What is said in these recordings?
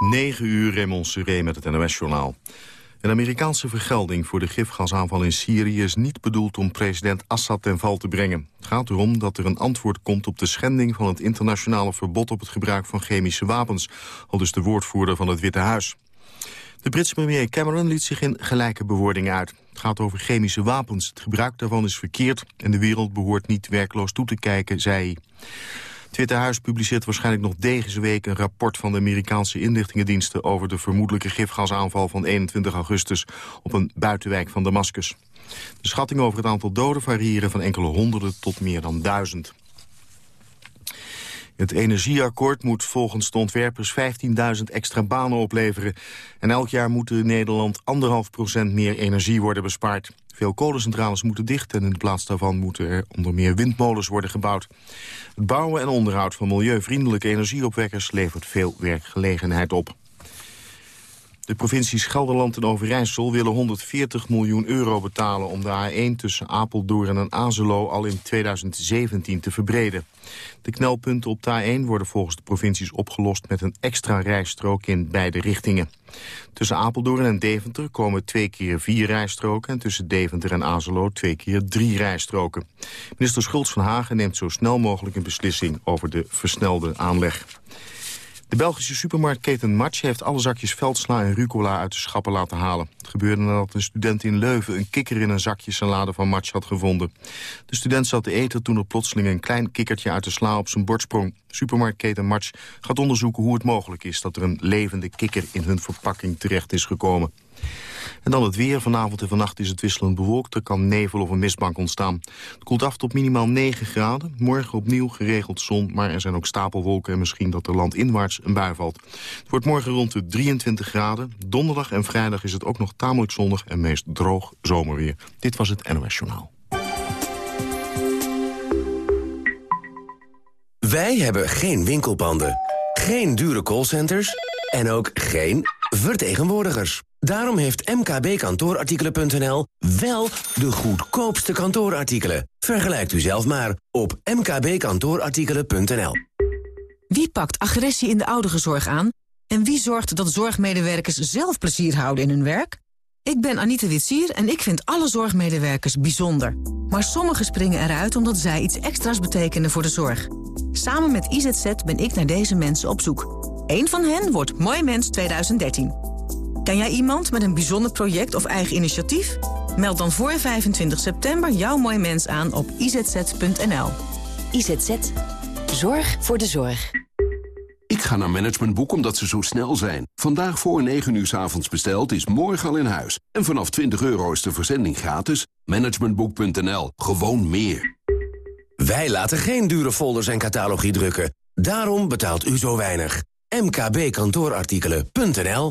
9 uur Raymond Seré met het NOS-journaal. Een Amerikaanse vergelding voor de gifgasaanval in Syrië... is niet bedoeld om president Assad ten val te brengen. Het gaat erom dat er een antwoord komt op de schending... van het internationale verbod op het gebruik van chemische wapens. Al dus de woordvoerder van het Witte Huis. De Britse premier Cameron liet zich in gelijke bewoordingen uit. Het gaat over chemische wapens. Het gebruik daarvan is verkeerd... en de wereld behoort niet werkloos toe te kijken, zei hij. Het Witte Huis publiceert waarschijnlijk nog deze week... een rapport van de Amerikaanse inlichtingendiensten... over de vermoedelijke gifgasaanval van 21 augustus... op een buitenwijk van Damascus. De schattingen over het aantal doden variëren van enkele honderden tot meer dan duizend. Het energieakkoord moet volgens de ontwerpers 15.000 extra banen opleveren. En elk jaar moet in Nederland anderhalf procent meer energie worden bespaard. Veel kolencentrales moeten dicht en in plaats daarvan moeten er onder meer windmolens worden gebouwd. Het bouwen en onderhoud van milieuvriendelijke energieopwekkers levert veel werkgelegenheid op. De provincies Gelderland en Overijssel willen 140 miljoen euro betalen... om de A1 tussen Apeldoorn en Azelo al in 2017 te verbreden. De knelpunten op de A1 worden volgens de provincies opgelost... met een extra rijstrook in beide richtingen. Tussen Apeldoorn en Deventer komen twee keer vier rijstroken... en tussen Deventer en Azelo twee keer drie rijstroken. Minister Schultz van Hagen neemt zo snel mogelijk een beslissing... over de versnelde aanleg. De Belgische supermarktketen Match heeft alle zakjes veldsla en rucola uit de schappen laten halen. Het gebeurde nadat een student in Leuven een kikker in een zakje salade van Match had gevonden. De student zat te eten toen er plotseling een klein kikkertje uit de sla op zijn bord sprong. Supermarktketen Match gaat onderzoeken hoe het mogelijk is dat er een levende kikker in hun verpakking terecht is gekomen. En dan het weer. Vanavond en vannacht is het wisselend bewolkt. Er kan nevel of een mistbank ontstaan. Het koelt af tot minimaal 9 graden. Morgen opnieuw geregeld zon, maar er zijn ook stapelwolken... en misschien dat er landinwaarts een bui valt. Het wordt morgen rond de 23 graden. Donderdag en vrijdag is het ook nog tamelijk zonnig... en meest droog zomerweer. Dit was het NOS Journaal. Wij hebben geen winkelpanden, geen dure callcenters en ook geen vertegenwoordigers. Daarom heeft mkbkantoorartikelen.nl wel de goedkoopste kantoorartikelen. Vergelijkt u zelf maar op mkbkantoorartikelen.nl. Wie pakt agressie in de ouderenzorg aan? En wie zorgt dat zorgmedewerkers zelf plezier houden in hun werk? Ik ben Anita Witsier en ik vind alle zorgmedewerkers bijzonder. Maar sommigen springen eruit omdat zij iets extra's betekenen voor de zorg. Samen met IZZ ben ik naar deze mensen op zoek. Eén van hen wordt Mooi Mens 2013. Ken jij iemand met een bijzonder project of eigen initiatief? Meld dan voor 25 september jouw mooi mens aan op izz.nl. IZZ. Zorg voor de zorg. Ik ga naar Managementboek omdat ze zo snel zijn. Vandaag voor 9 uur s avonds besteld is morgen al in huis. En vanaf 20 euro is de verzending gratis. Managementboek.nl. Gewoon meer. Wij laten geen dure folders en catalogie drukken. Daarom betaalt u zo weinig. mkbkantoorartikelen.nl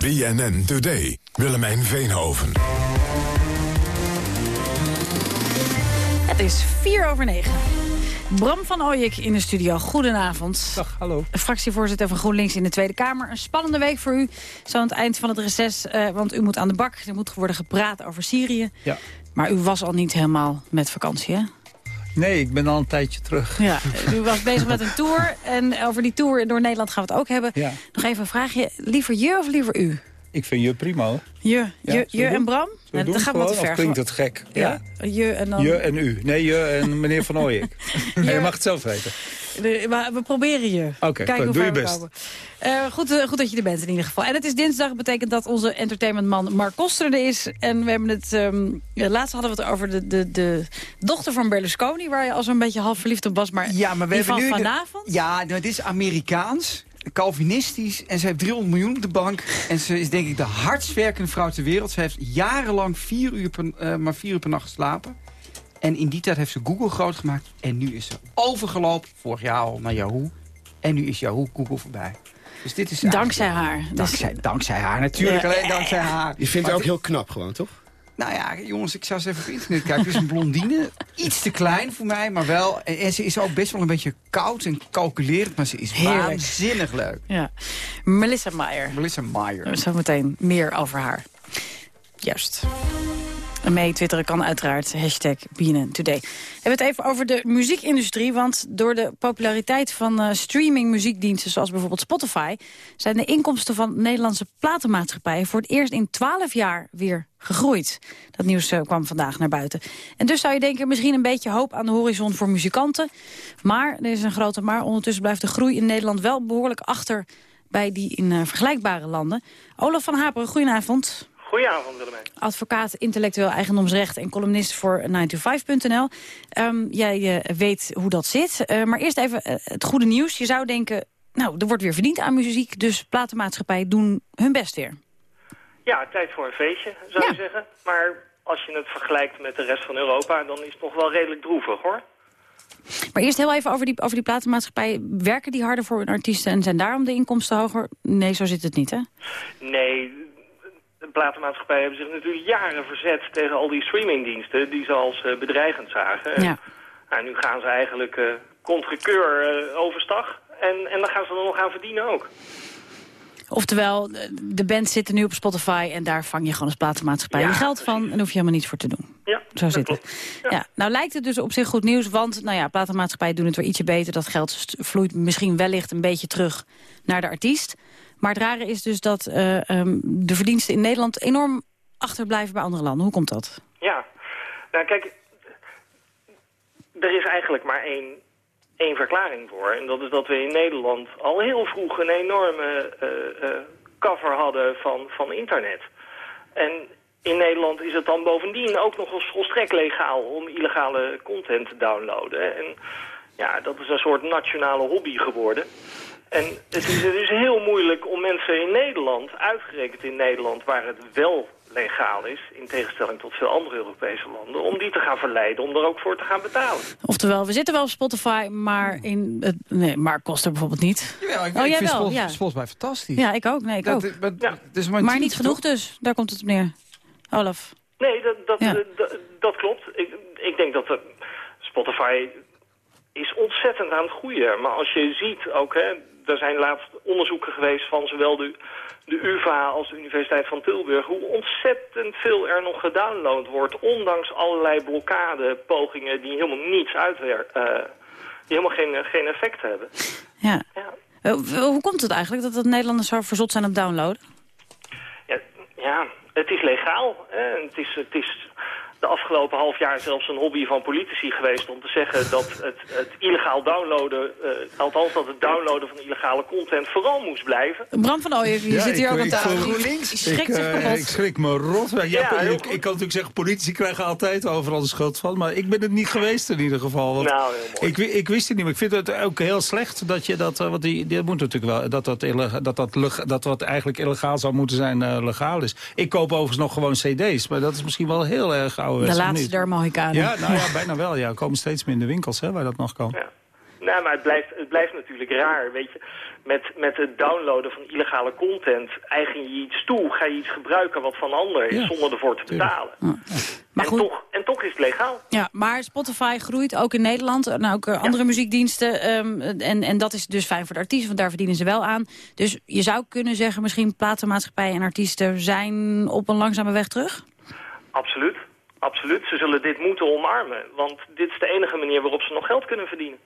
BNN Today. Willemijn Veenhoven. Het is 4 over 9. Bram van Ooyek in de studio. Goedenavond. Dag, hallo. Fractievoorzitter van GroenLinks in de Tweede Kamer. Een spannende week voor u, zo aan het eind van het reces. Uh, want u moet aan de bak, er moet worden gepraat over Syrië. Ja. Maar u was al niet helemaal met vakantie, hè? Nee, ik ben al een tijdje terug. Ja, u was bezig met een tour. En over die tour door Nederland gaan we het ook hebben. Ja. Nog even een vraagje. Liever je of liever u? Ik vind je prima hoor. Je, Ja, je, je en? Bram? Nee, we dat gaat wat te gewoon, ver. Klinkt het gek? Ja, je en dan... Je en u. Nee, je en meneer Van Ooyek. nee, je mag het zelf weten. De- maar we proberen je. Oké, Kijken goed, hoe doe ver je we best. komen. Eh, goed, eh, goed dat je er bent in ieder geval. En het is dinsdag, dat betekent dat onze entertainmentman Mark Koster er is. En we hebben het, ehm, ja, laatst hadden we het over de, de, de dochter van Berlusconi... waar je al zo'n beetje half verliefd op was. Maar, Ja, maar we hebben van nu... de- vanavond? Ja, nou, dit is Amerikaans, Calvinistisch. En ze heeft 300 miljoen op de bank. En ze is denk ik de hardst werkende vrouw ter wereld. Ze heeft jarenlang vier uur per, eh, maar vier uur per nacht geslapen. En in die tijd heeft ze Google groot gemaakt. En nu is ze overgelopen, vorig jaar al, naar Yahoo. En nu is Yahoo Google voorbij. Dus dit is Dankzij haar. Dus, Dankzij, dankzij haar, natuurlijk Ja. alleen dankzij haar. Je vindt haar ook heel knap gewoon, toch? Nou ja, jongens, ik zou eens even op internet kijken. Het is een blondine. Iets te klein voor mij, maar wel... En, en ze is ook best wel een beetje koud en calculerend, maar ze is Heerlijk. waanzinnig leuk. ja. Melissa Meyer. Melissa Meyer. Zometeen meer over haar. Juist. Mee twitteren kan uiteraard hashtag BNN Today. We hebben het even over de muziekindustrie. Want door de populariteit van eh, streaming muziekdiensten zoals bijvoorbeeld Spotify... zijn de inkomsten van Nederlandse platenmaatschappijen voor het eerst in 12 jaar weer gegroeid. Dat nieuws eh, kwam vandaag naar buiten. En dus zou je denken, misschien een beetje hoop aan de horizon voor muzikanten. Maar, er is een grote maar, ondertussen blijft de groei in Nederland wel behoorlijk achter bij die in eh, vergelijkbare landen. Olaf van Haperen, goedenavond. Goedenavond Willemijn. Advocaat intellectueel eigendomsrecht en columnist voor 9to5.nl. Ehm, jij eh, weet hoe dat zit. Eh, maar eerst even eh, het goede nieuws. Je zou denken, nou, er wordt weer verdiend aan muziek... dus platenmaatschappijen doen hun best weer. Ja, tijd voor een feestje, zou Ja. je zeggen. Maar als je het vergelijkt met de rest van Europa, dan is het nog wel redelijk droevig, hoor. Maar eerst heel even over die, over die platenmaatschappijen. Werken die harder voor hun artiesten en zijn daarom de inkomsten hoger? Nee, zo zit het niet, hè? Nee, platenmaatschappijen hebben zich natuurlijk jaren verzet tegen al die streamingdiensten die ze als eh, bedreigend zagen. Ja. En nu gaan ze eigenlijk eh contre keur eh, overstag. En, en dan gaan ze er nog aan verdienen ook. Oftewel, de- bands zitten nu op Spotify... en daar vang je gewoon als platenmaatschappij Ja, je geld van... en hoef je helemaal niets voor te doen. Ja, Zo zit het. Ja. nou lijkt het dus op zich goed nieuws, want nou ja, platenmaatschappijen doen het weer ietsje beter. Dat geld vloeit misschien wellicht een beetje terug naar de artiest. Maar het rare is dus dat eh, ehm, de verdiensten in Nederland enorm achterblijven bij andere landen. Hoe komt dat? Ja, nou kijk, er is eigenlijk maar één, één verklaring voor. En dat is dat we in Nederland al heel vroeg een enorme eh, eh, cover hadden van, van internet. En in Nederland is het dan bovendien ook nog eens volstrekt legaal om illegale content te downloaden. En ja, dat is een soort nationale hobby geworden. En het is dus heel moeilijk om mensen in Nederland, uitgerekend in Nederland, waar het wel legaal is, in tegenstelling tot veel andere Europese landen, om die te gaan verleiden om er ook voor te gaan betalen. Oftewel, we zitten wel op Spotify, maar, in het, nee, maar kost er bijvoorbeeld niet. Jawel, ik, Oh, ik jij vind wel, Spot- ja. Spotify fantastisch. Ja, ik ook. Nee, ik ook. Dat, maar, Ja. het is maar, niet genoeg toch? dus. Daar komt het op neer. Olaf. Nee, dat, dat, Ja. eh, dat, dat klopt. Ik, ik denk dat de Spotify is ontzettend aan het groeien. Maar als je ziet ook, hè, er zijn laatst onderzoeken geweest van zowel de, de UvA als de Universiteit van Tilburg... hoe ontzettend veel er nog gedownload wordt, ondanks allerlei blokkadepogingen die helemaal niets uitwerken. die helemaal geen, geen effect hebben. Ja. Ja. Eh, hoe komt het eigenlijk dat de Nederlanders zo verzot zijn op downloaden? Ja, ja, het is legaal. Hè. Het, is, het is de afgelopen half jaar zelfs een hobby van politici geweest... om te zeggen dat het, het illegaal downloaden... eh, althans dat het downloaden van illegale content vooral moest blijven. Bram van Ooyen, je Ja, zit hier ik- ook aan tafel. GroenLinks. Schrikt ik, zich eh, kapot. ik schrik me rot. Ja, ik, kan natuurlijk zeggen, politici krijgen altijd overal de schuld van. Maar ik ben het niet geweest in ieder geval. Want Nou, ik, ik wist het niet, maar ik vind het ook heel slecht dat je dat... eh, Want die, die moet natuurlijk wel, dat dat, dat, dat, leg- dat wat eigenlijk illegaal zou moeten zijn, legaal is. Ik koop overigens nog gewoon cd's, maar dat is misschien wel heel erg oude De laatste der Mohikanen. Ja, nou ja, bijna wel. Ja, er komen steeds meer in de winkels hè, waar dat nog kan. Ja. Nou, maar het blijft, het blijft natuurlijk raar, weet je. Met, met het downloaden van illegale content eigen je iets toe. Ga je iets gebruiken wat van ander is, Ja, zonder ervoor te tuurlijk. betalen. Maar en, goed, toch, en toch is het legaal. Ja, maar Spotify groeit ook in Nederland. En ook eh, andere muziekdiensten. ehm, en, en dat is dus fijn voor de artiesten, want daar verdienen ze wel aan. Dus je zou kunnen zeggen, misschien platenmaatschappijen en artiesten... zijn op een langzame weg terug? Absoluut. Absoluut. Ze zullen dit moeten omarmen. Want dit is de enige manier waarop ze nog geld kunnen verdienen.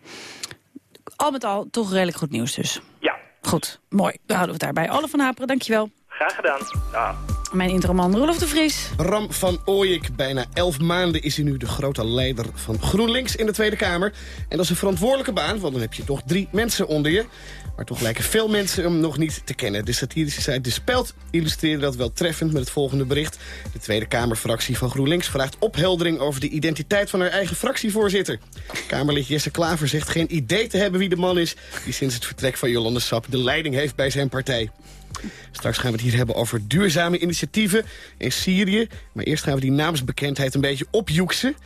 Al met al toch redelijk goed nieuws dus. Ja, Goed, mooi. Dan houden we het daarbij. Olaf van Haperen, dankjewel. graag gedaan. Ja. Mijn introman Rolf de Vries. Ram van Ooyek, bijna elf maanden is hij nu de grote leider van GroenLinks in de Tweede Kamer. En dat is een verantwoordelijke baan, want dan heb je toch drie mensen onder je. Maar toch lijken veel mensen hem nog niet te kennen. De satirische site De Speld illustreerde dat wel treffend met het volgende bericht. De Tweede Kamerfractie van GroenLinks vraagt opheldering over de identiteit van haar eigen fractievoorzitter. Kamerlid Jesse Klaver zegt geen idee te hebben wie de man is... die sinds het vertrek van Jolande Sap de leiding heeft bij zijn partij. Straks gaan we het hier hebben over duurzame initiatieven in Syrië. Maar eerst gaan we die naamsbekendheid een beetje opjoeksen.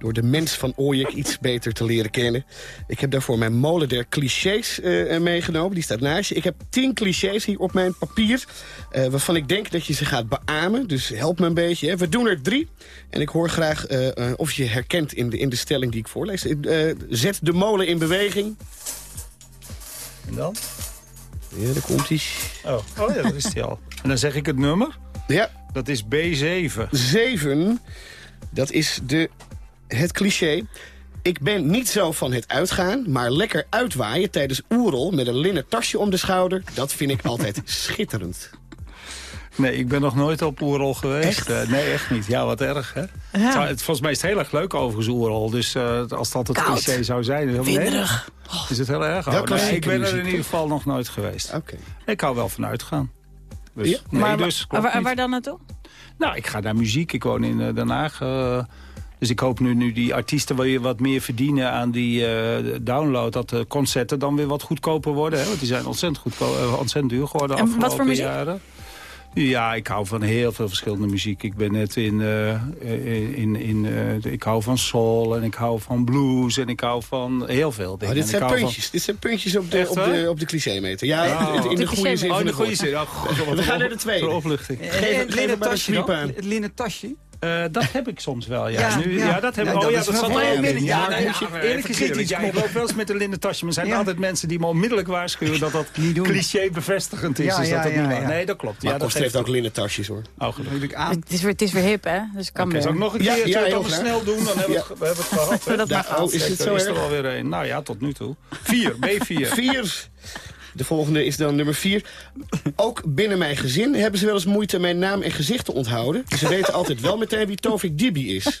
Door de mens van Ooyek iets beter te leren kennen. Ik heb daarvoor mijn molen der clichés eh, meegenomen. Die staat naast je. Ik heb tien clichés hier op mijn papier... eh, waarvan ik denk dat je ze gaat beamen. Dus help me een beetje. Hè. We doen er drie. En ik hoor graag eh, eh, of je herkent in de, in de stelling die ik voorlees. Eh, zet de molen in beweging. En dan? Ja, daar komt hij. Oh, oh ja, dat is die al. En dan zeg ik het nummer. Ja. Dat is B7. 7, dat is de, het cliché. Ik ben niet zo van het uitgaan, maar lekker uitwaaien tijdens oerol... met een linnen tasje om de schouder, dat vind ik altijd schitterend. Nee, ik ben nog nooit op Oerol geweest. Echt? Eh, nee, echt niet. Ja, wat erg, hè? Ja. Zou- het, volgens mij is het heel erg leuk overigens Oerol. Dus eh, als dat het Koud. cliché zou zijn... is het heel- Winderig. Is het heel erg? Oh, nee, ik ben er in ieder geval nog nooit geweest. Oké. Ik hou wel van uitgaan. Dus, Ja? nee, maar dus, waar, dan naartoe? Nou, ik ga naar muziek. Ik woon in eh, Den Haag. Dus ik hoop nu, nu die artiesten je wat meer verdienen aan die eh, download... dat de concerten dan weer wat goedkoper worden. Hè? Want die zijn ontzettend, goedko eh, ontzettend duur geworden de En wat afgelopen voor muziek? jaren. Ja, ik hou van heel veel verschillende muziek. Ik ben net in... eh, in, in, eh, ik hou van soul en ik hou van blues en ik hou van heel veel dingen. Oh, dit zijn van- puntjes. Dit zijn puntjes op de, Echt op de, op de clichémeter. Ja, Oh. in de De goede zin Oh, van in de het goede zin. Oh, god, We gaan naar de tweede. voor opluchting. Geef- geef een tasje. Het linnen tasje? Eh, dat heb ik soms wel, ja. Ja, nu, ja. ja. dat heb Ja, ik. Oh dat ja, dat wel zat wel Ja, in. Ja, eerlijk Ja, kom ik op. loop wel eens met een linnen tasje. Maar er zijn Ja. altijd mensen die me onmiddellijk waarschuwen... dat dat Niet doen. cliché bevestigend is. Ja, dus dat het ja, niet ja. waar- Nee, dat klopt. Maar Ja, dat heeft ook linnen tasjes, hoor. Oh, gelukkig. Het is weer, het is weer hip, hè? Dus het kan weer. zal ik nog een keer ja, het snel doen? Dan hebben we het, we hebben het gehad. Dat oh, is het zo er is er alweer een. Nou ja, tot nu toe. Vier, B4. Vier. De volgende is dan nummer vier. Ook binnen mijn gezin hebben ze wel eens moeite mijn naam en gezicht te onthouden. Ze weten altijd wel meteen wie Tovik Dibi is.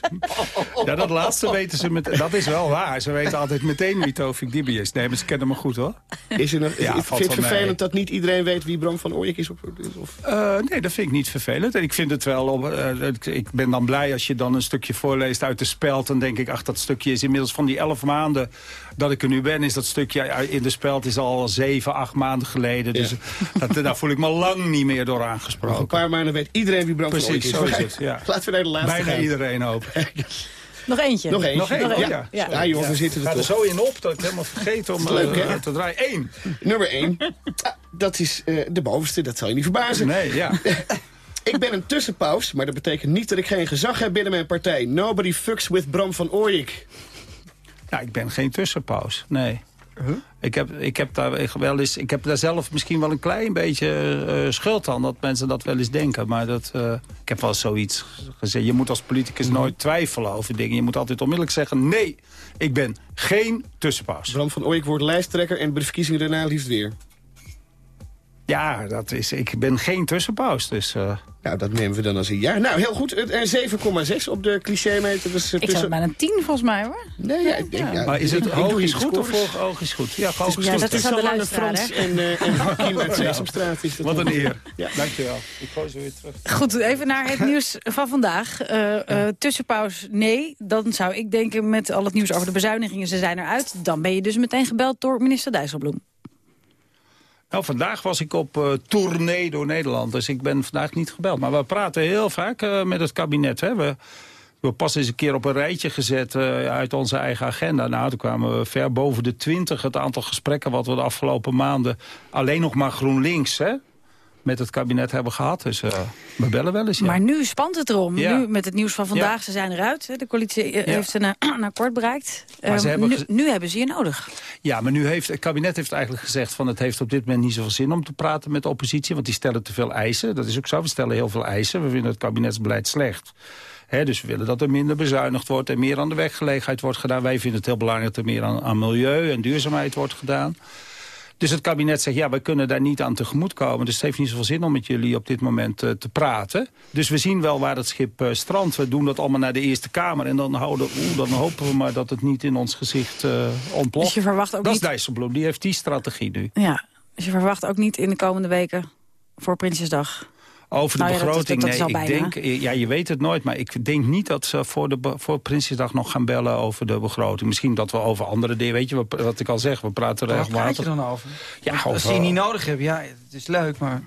Ja, dat laatste weten ze met. Dat is wel waar. Ze weten altijd meteen wie Tovik Dibi is. Nee, maar ze kennen me goed hoor. Is er nog, Ja, vind het mee. vervelend dat niet iedereen weet wie Bram van Ooyek is? Of, of, Eh, nee, dat vind ik niet vervelend. En ik vind het wel... Op, eh, ik- ik ben dan blij als je dan een stukje voorleest uit de speld. Dan denk ik, ach, dat stukje is inmiddels van die elf maanden dat ik er nu ben... is dat stukje in de speld is al zeven, acht maanden geleden. Dus dat, daar voel ik me lang niet meer door nog een aangesproken. paar maanden weet iedereen wie Bram Precies, is. zo is het. Ja. Laten we naar de laatste Bijna gaan. iedereen ook. Nog eentje. Nog één. Nog één, oh ja. ja. Ja, Ja. joh, we zitten ga er er zo in op dat ik helemaal vergeet om Leuk, eh, hè? te draaien. Eén. Nummer één. Ah, dat is eh, de bovenste, dat zal je niet verbazen. Nee, ja. Ik ben een tussenpaus, maar dat betekent niet dat ik geen gezag heb binnen mijn partij. Nobody fucks with Bram van Ooyek. Ja, ik ben geen tussenpaus. Nee. Ik, heb, ik, heb daar wel eens, ik heb daar zelf misschien wel een klein beetje eh, schuld aan... dat mensen dat wel eens denken. Maar dat, eh, ik heb wel zoiets gezegd. Je moet als politicus nooit twijfelen over dingen. Je moet altijd onmiddellijk zeggen... nee, ik ben geen tussenpaus. Bram van Ooyek wordt lijsttrekker en bij de verkiezingen daarna liefst weer. Ja, dat is, ik ben geen tussenpaus. Dus, eh, Nou, dat nemen we dan als een ja. Nou, heel goed. Het- En 7,6 op de clichémeter. Dus, eh, Ik zat bijna een tien volgens mij, hoor. Nee, ja, ik denk... Ja. maar is het hier is goed of hoog, hoog is goed? Ja, hoog is Ja, goed. dat is aan de luisteraar, Frans hè? en, eh en Hakim uit Sesamstraat is dat Wat een eer. Ja. Dankjewel. Ik gooi ze weer terug. Goed, even naar het nieuws van vandaag. Eh eh, tussenpaus, nee. Dan zou ik denken met al het nieuws over de bezuinigingen, ze zijn eruit. Dan ben je dus meteen gebeld door minister Dijsselbloem. Nou, vandaag was ik op eh, tournee door Nederland, dus ik ben vandaag niet gebeld. Maar we praten heel vaak eh, met het kabinet. Hè. We, we pas eens een keer op een rijtje gezet eh, uit onze eigen agenda. Nou, toen kwamen we ver boven de twintig. Het aantal gesprekken wat we de afgelopen maanden... alleen nog maar GroenLinks hè, met het kabinet hebben gehad. Dus eh, we bellen wel eens, ja. Maar nu spant het erom. Ja. Nu met het nieuws van vandaag, Ja. ze zijn eruit. De coalitie eh, heeft een, eh, een akkoord bereikt. Maar ze Eh, hebben nu, nu hebben ze je nodig. Ja, maar nu heeft het kabinet heeft eigenlijk gezegd... van het heeft op dit moment niet zoveel zin om te praten met de oppositie... want die stellen te veel eisen. Dat is ook zo, we stellen heel veel eisen. We vinden het kabinetsbeleid slecht. Dus we willen dat er minder bezuinigd wordt... en meer aan de weggelegenheid wordt gedaan. Wij vinden het heel belangrijk dat er meer aan, aan milieu en duurzaamheid wordt gedaan. Dus het kabinet zegt, ja, wij kunnen daar niet aan tegemoetkomen. Dus het heeft niet zoveel zin om met jullie op dit moment eh, te praten. Dus we zien wel waar het schip eh, strandt. We doen dat allemaal naar de Eerste Kamer. En dan, houden, oeh, dan hopen we maar dat het niet in ons gezicht eh ontploft. Dus je verwacht ook dat niet... is Dijsselbloem, die heeft die strategie nu. Ja, dus je verwacht ook niet in de komende weken voor Prinsjesdag. Over de Nou ja, begroting, dat is al nee, ik bijna. denk, ja, je weet het nooit, maar ik denk niet dat ze voor, de, voor Prinsjesdag nog gaan bellen over de begroting. Misschien dat we over andere dingen, weet je wat, wat ik al zeg, we praten Waar praat je regelmatig. dan over? Ja, Als over- je het niet nodig hebt, ja, het is leuk, maar...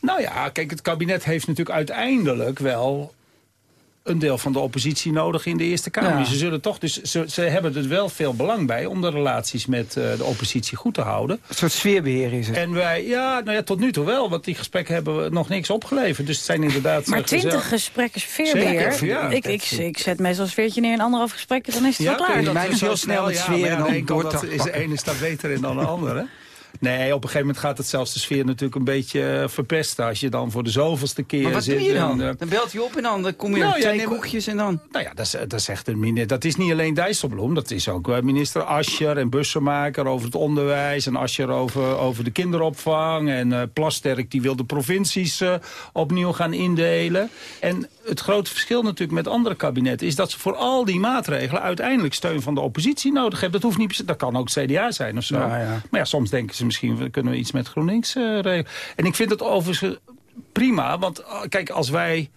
Nou ja, kijk, het kabinet heeft natuurlijk uiteindelijk wel een deel van de oppositie nodig in de Eerste Kamer. Ja. Ze, zullen toch, dus ze, ze hebben er wel veel belang bij om de relaties met eh, de oppositie goed te houden. Een soort sfeerbeheer is het. En wij, ja, nou ja, tot nu toe wel, want die gesprekken hebben nog niks opgeleverd. Dus het zijn inderdaad... Maar eh, twintig gezellig- gesprekken sfeerbeheer. Zeker, ja. ik, ik, ik zet meestal een sfeertje neer in anderhalf gesprekken, dan is het wel klaar. dat mij is is heel snel ja, sfeer maar en dan dat is de ene staat beter in dan de andere. Nee, op een gegeven moment gaat het zelfs de sfeer natuurlijk een beetje eh, verpesten. Als je dan voor de zoveelste keer Maar wat zit. doe je dan? en, eh, Dan belt hij op en dan kom je Nou op ja, twee koekjes en dan... nou ja, dat is, dat is echt een mini- Dat is niet alleen Dijsselbloem. Dat is ook eh, minister Ascher en Bussemaker over het onderwijs. En Ascher over, over de kinderopvang. En Plasterk die wil de provincies opnieuw gaan indelen. En het grote verschil natuurlijk met andere kabinetten... is dat ze voor al die maatregelen uiteindelijk steun van de oppositie nodig hebben. Dat, hoeft niet, dat kan ook CDA zijn of zo. Ja. Maar ja, soms denken misschien... kunnen we iets met GroenLinks eh, regelen. En ik vind het overigens eh, prima. Want eh, kijk, als wij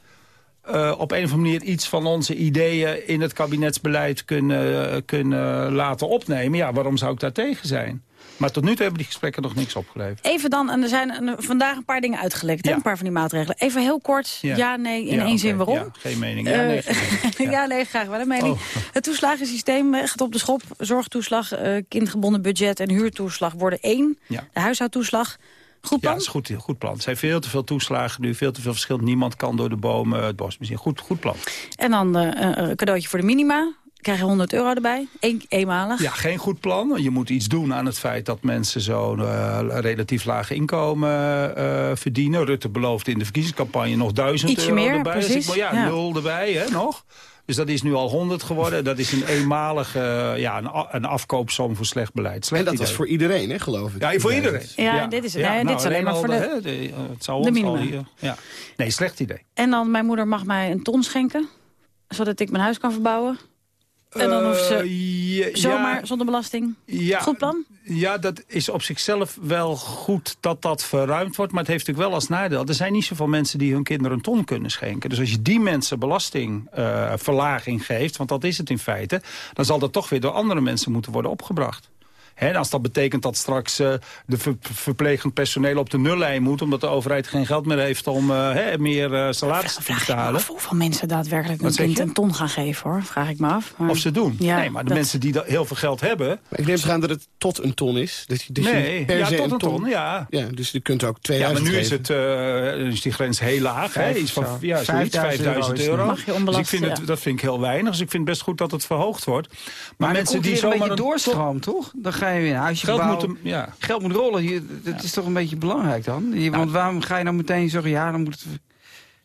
op een of andere manier iets van onze ideeën in het kabinetsbeleid kunnen, kunnen laten opnemen. Ja, waarom zou ik daar tegen zijn? Maar tot nu toe hebben die gesprekken nog niks opgeleverd. Even dan, en er zijn vandaag een paar dingen uitgelekt? Ja. een paar van die maatregelen. Even heel kort, ja, nee, in Ja, één zin waarom. ja, geen mening. Ja, nee, Eh, mening. ja. nee, graag wel een mening. Oh. Het toeslagensysteem eh, gaat op de schop. Zorgtoeslag, eh, kindgebonden budget en huurtoeslag worden één. Ja. De huishoudtoeslag. Goed Ja, plan? dat is goed, goed plan. Er zijn veel te veel toeslagen nu, veel te veel verschil. Niemand kan door de bomen het bos misschien. Goed, goed plan. En dan een cadeautje voor de minima. Krijg je 100 euro erbij. Eén, eenmalig. Ja, geen goed plan. Je moet iets doen aan het feit dat mensen zo'n eh, relatief laag inkomen eh, verdienen. Rutte beloofde in de verkiezingscampagne nog 1000 Ietsje euro meer, erbij. Dus precies. ik, ja, Ja. nul erbij hè, nog. Dus dat is nu al 100 geworden. Dat is een eenmalige eh, ja, een, een afkoopsom voor slecht beleid. Slecht En dat was idee. voor iedereen, hè, geloof ik. Ja, voor iedereen. Ja, dit is- nee, dit is alleen maar voor de- de- de- het zou de al hier- ja. Nee, slecht idee. En dan, mijn moeder mag mij een ton schenken. Zodat ik mijn huis kan verbouwen. En dan hoeft ze Eh, ja, zomaar zonder belasting. Ja, Goed plan? Ja, dat is op zichzelf wel goed dat dat verruimd wordt. Maar het heeft natuurlijk wel als nadeel. Er zijn niet zoveel mensen die hun kinderen een ton kunnen schenken. Dus als je die mensen belastingverlaging geeft... want dat is het in feite... dan zal dat toch weer door andere mensen moeten worden opgebracht. Hè, en als dat betekent dat straks eh, de ver- verplegend personeel op de nullijn moet... omdat de overheid geen geld meer heeft om eh, hè, meer eh salaris te Vraag betalen... af hoeveel mensen daadwerkelijk een kind een ton gaan geven, hoor. Vraag ik me af. Maar- Of ze doen. Ja, nee, maar de dat- mensen die heel veel geld hebben... Maar ik neem aan dat het tot een ton is. Dat je, dus nee, je per ja, se tot een ton, ja. Ja, dus je kunt ook Ja, 2000 maar nu is, het, eh, is die grens heel laag. Hè? Vijf Iets van ja, zoiets, 5000 5000 euro. Mag je onbelast, dus ik vind het, ja. dat vind ik heel weinig. Dus ik vind het best goed dat het verhoogd wordt. Maar, Maar mensen die zomaar doorstroomt, toch? Dan ga je weer een huisje geld. Ja. Geld moet rollen. Je, dat is toch een beetje belangrijk dan? Je- want waarom ga je nou meteen zeggen... ja, dan moet het...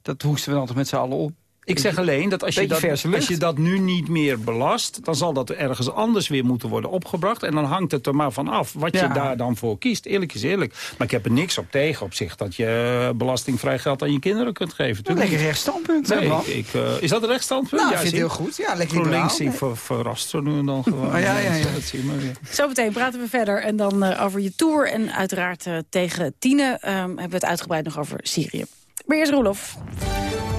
Dat hoesten we dan toch met z'n allen op? Ik zeg alleen dat als je dat, als je dat nu niet meer belast... dan zal dat ergens anders weer moeten worden opgebracht. En dan hangt het er maar van af wat je daar dan voor kiest. Eerlijk is eerlijk. Maar ik heb er niks op tegen op zich... dat je belastingvrij geld aan je kinderen kunt geven. Een lekker rechtsstandpunt. Nee, ik, eh, is dat een rechtsstandpunt? Nou, ja, ik vind zie. heel goed. Ja, lekker GroenLinks liberaal. die ver, verrast zo nu en dan gewoon. Oh, ja, ja, ja. Weer. Zometeen praten we verder. En dan eh, over je tour. En uiteraard eh, tegen Tine ehm, hebben we het uitgebreid nog over Syrië. Maar eerst Roelof.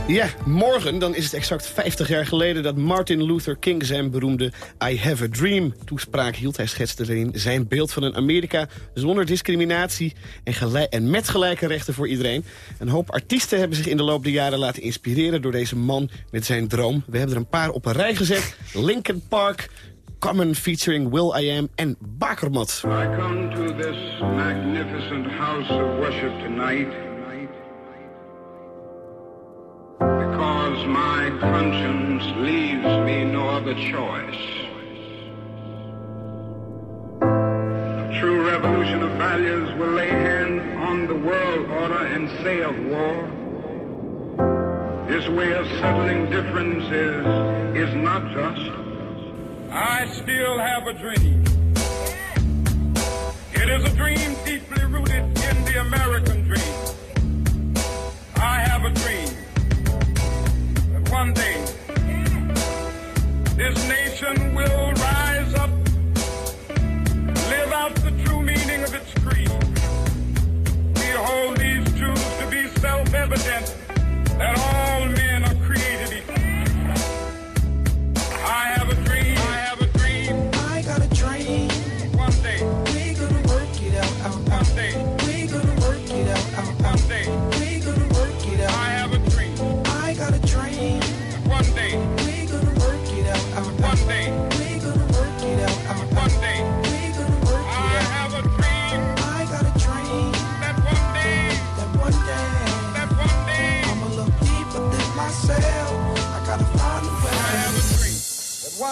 Ja, morgen dan is het exact 50 jaar geleden dat Martin Luther King zijn beroemde I Have a Dream toespraak hield. Hij schetste erin zijn beeld van een Amerika zonder discriminatie en, gelijk, en met gelijke rechten voor iedereen. Een hoop artiesten hebben zich in de loop der jaren laten inspireren door deze man met zijn droom. We hebben er een paar op een rij gezet. Linkin Park, Common featuring Will I Am en Bakermat. I come to this magnificent house of worship tonight my conscience leaves me no other choice. A true revolution of values will lay hands on the world order and say of war, this way of settling differences is not just. I still have a dream. It is a dream deeply rooted in the American dream. I have a dream one day this nation will rise up, live out the true meaning of its creed. We hold these truths to be self-evident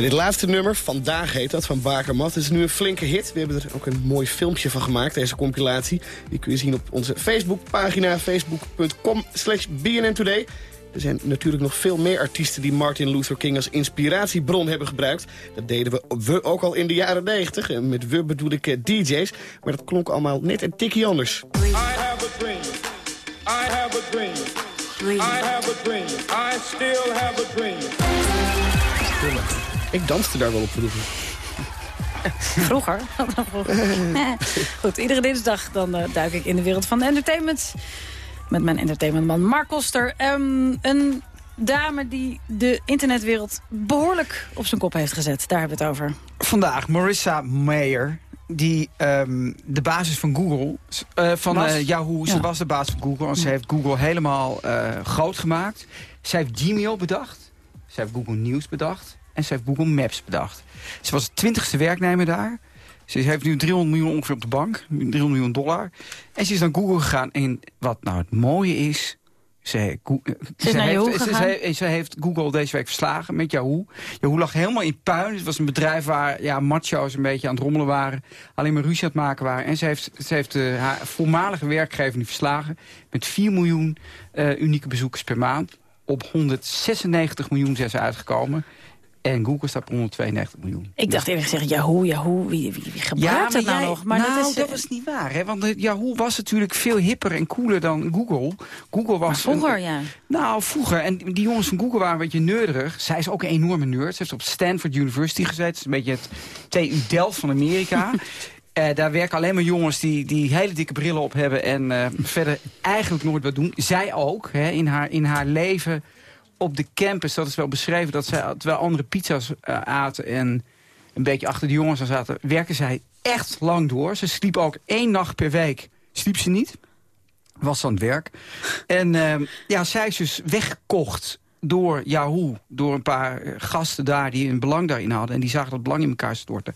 Dit laatste nummer, Vandaag heet dat, van Bakermat, is nu een flinke hit. We hebben er ook een mooi filmpje van gemaakt, deze compilatie. Die kun je zien op onze Facebookpagina, facebook.com slash bnntoday. Er zijn natuurlijk nog veel meer artiesten die Martin Luther King als inspiratiebron hebben gebruikt. Dat deden we, we ook al in de jaren 90. En met we bedoel ik eh, DJ's. Maar dat klonk allemaal net een tikje anders. I have a dream. I have a dream. I have a dream. I still have a dream. Ik danste daar wel op vroeger. Vroeger. Vroeger. Goed, iedere dinsdag dan eh, duik ik in de wereld van de entertainment. Met mijn entertainmentman Mark Koster. Ehm, een dame die de internetwereld behoorlijk op zijn kop heeft gezet. Daar hebben we het over. Vandaag Marissa Mayer, die ehm, de basis van Google, eh, van eh, Yahoo, ze Ja. was de basis van Google. En ze heeft Google helemaal eh, groot gemaakt. Ze heeft Gmail bedacht. Ze heeft Google News bedacht. En ze heeft Google Maps bedacht. Ze was de twintigste werknemer daar. Ze heeft nu 300 miljoen ongeveer op de bank. 300 miljoen dollar. En ze is naar Google gegaan. En wat nou het mooie is... Ze, eh, heeft, ze, ze, heeft Google deze week verslagen met Yahoo. Yahoo lag helemaal in puin. Het was een bedrijf waar ja, macho's een beetje aan het rommelen waren. Alleen maar ruzie aan het maken waren. En ze heeft, ze heeft eh, haar voormalige werkgever nu verslagen. Met 4 miljoen eh, unieke bezoekers per maand. Op 196 miljoen zijn ze uitgekomen. En Google staat op 192 miljoen. Ik dacht eerlijk gezegd, Yahoo, Yahoo, wie, wie, wie gebruikt dat nou jij- nog? Maar nou, dat is, dat eh, was niet waar. Hè? Want eh, Yahoo was natuurlijk veel hipper en cooler dan Google. Google was maar vroeger, een- ja. nou, vroeger. En die jongens van Google waren een beetje neurderig. Zij is ook een enorme nerd. Ze heeft op Stanford University gezeten. Is een beetje het TU Delft van Amerika. Eh, daar werken alleen maar jongens die, die hele dikke brillen op hebben... en eh, verder eigenlijk nooit wat doen. Zij ook, hè, in, haar, in haar leven op de campus. Dat is wel beschreven dat zij, terwijl andere pizza's eh, aten... en een beetje achter de jongens aan zaten... werken zij echt lang door. Ze sliep ook één nacht per week. Sliep ze niet was aan het werk. En ehm, ja, zij is dus weggekocht door Yahoo. Door een paar eh, gasten daar die een belang daarin hadden. En die zagen dat belang in elkaar storten.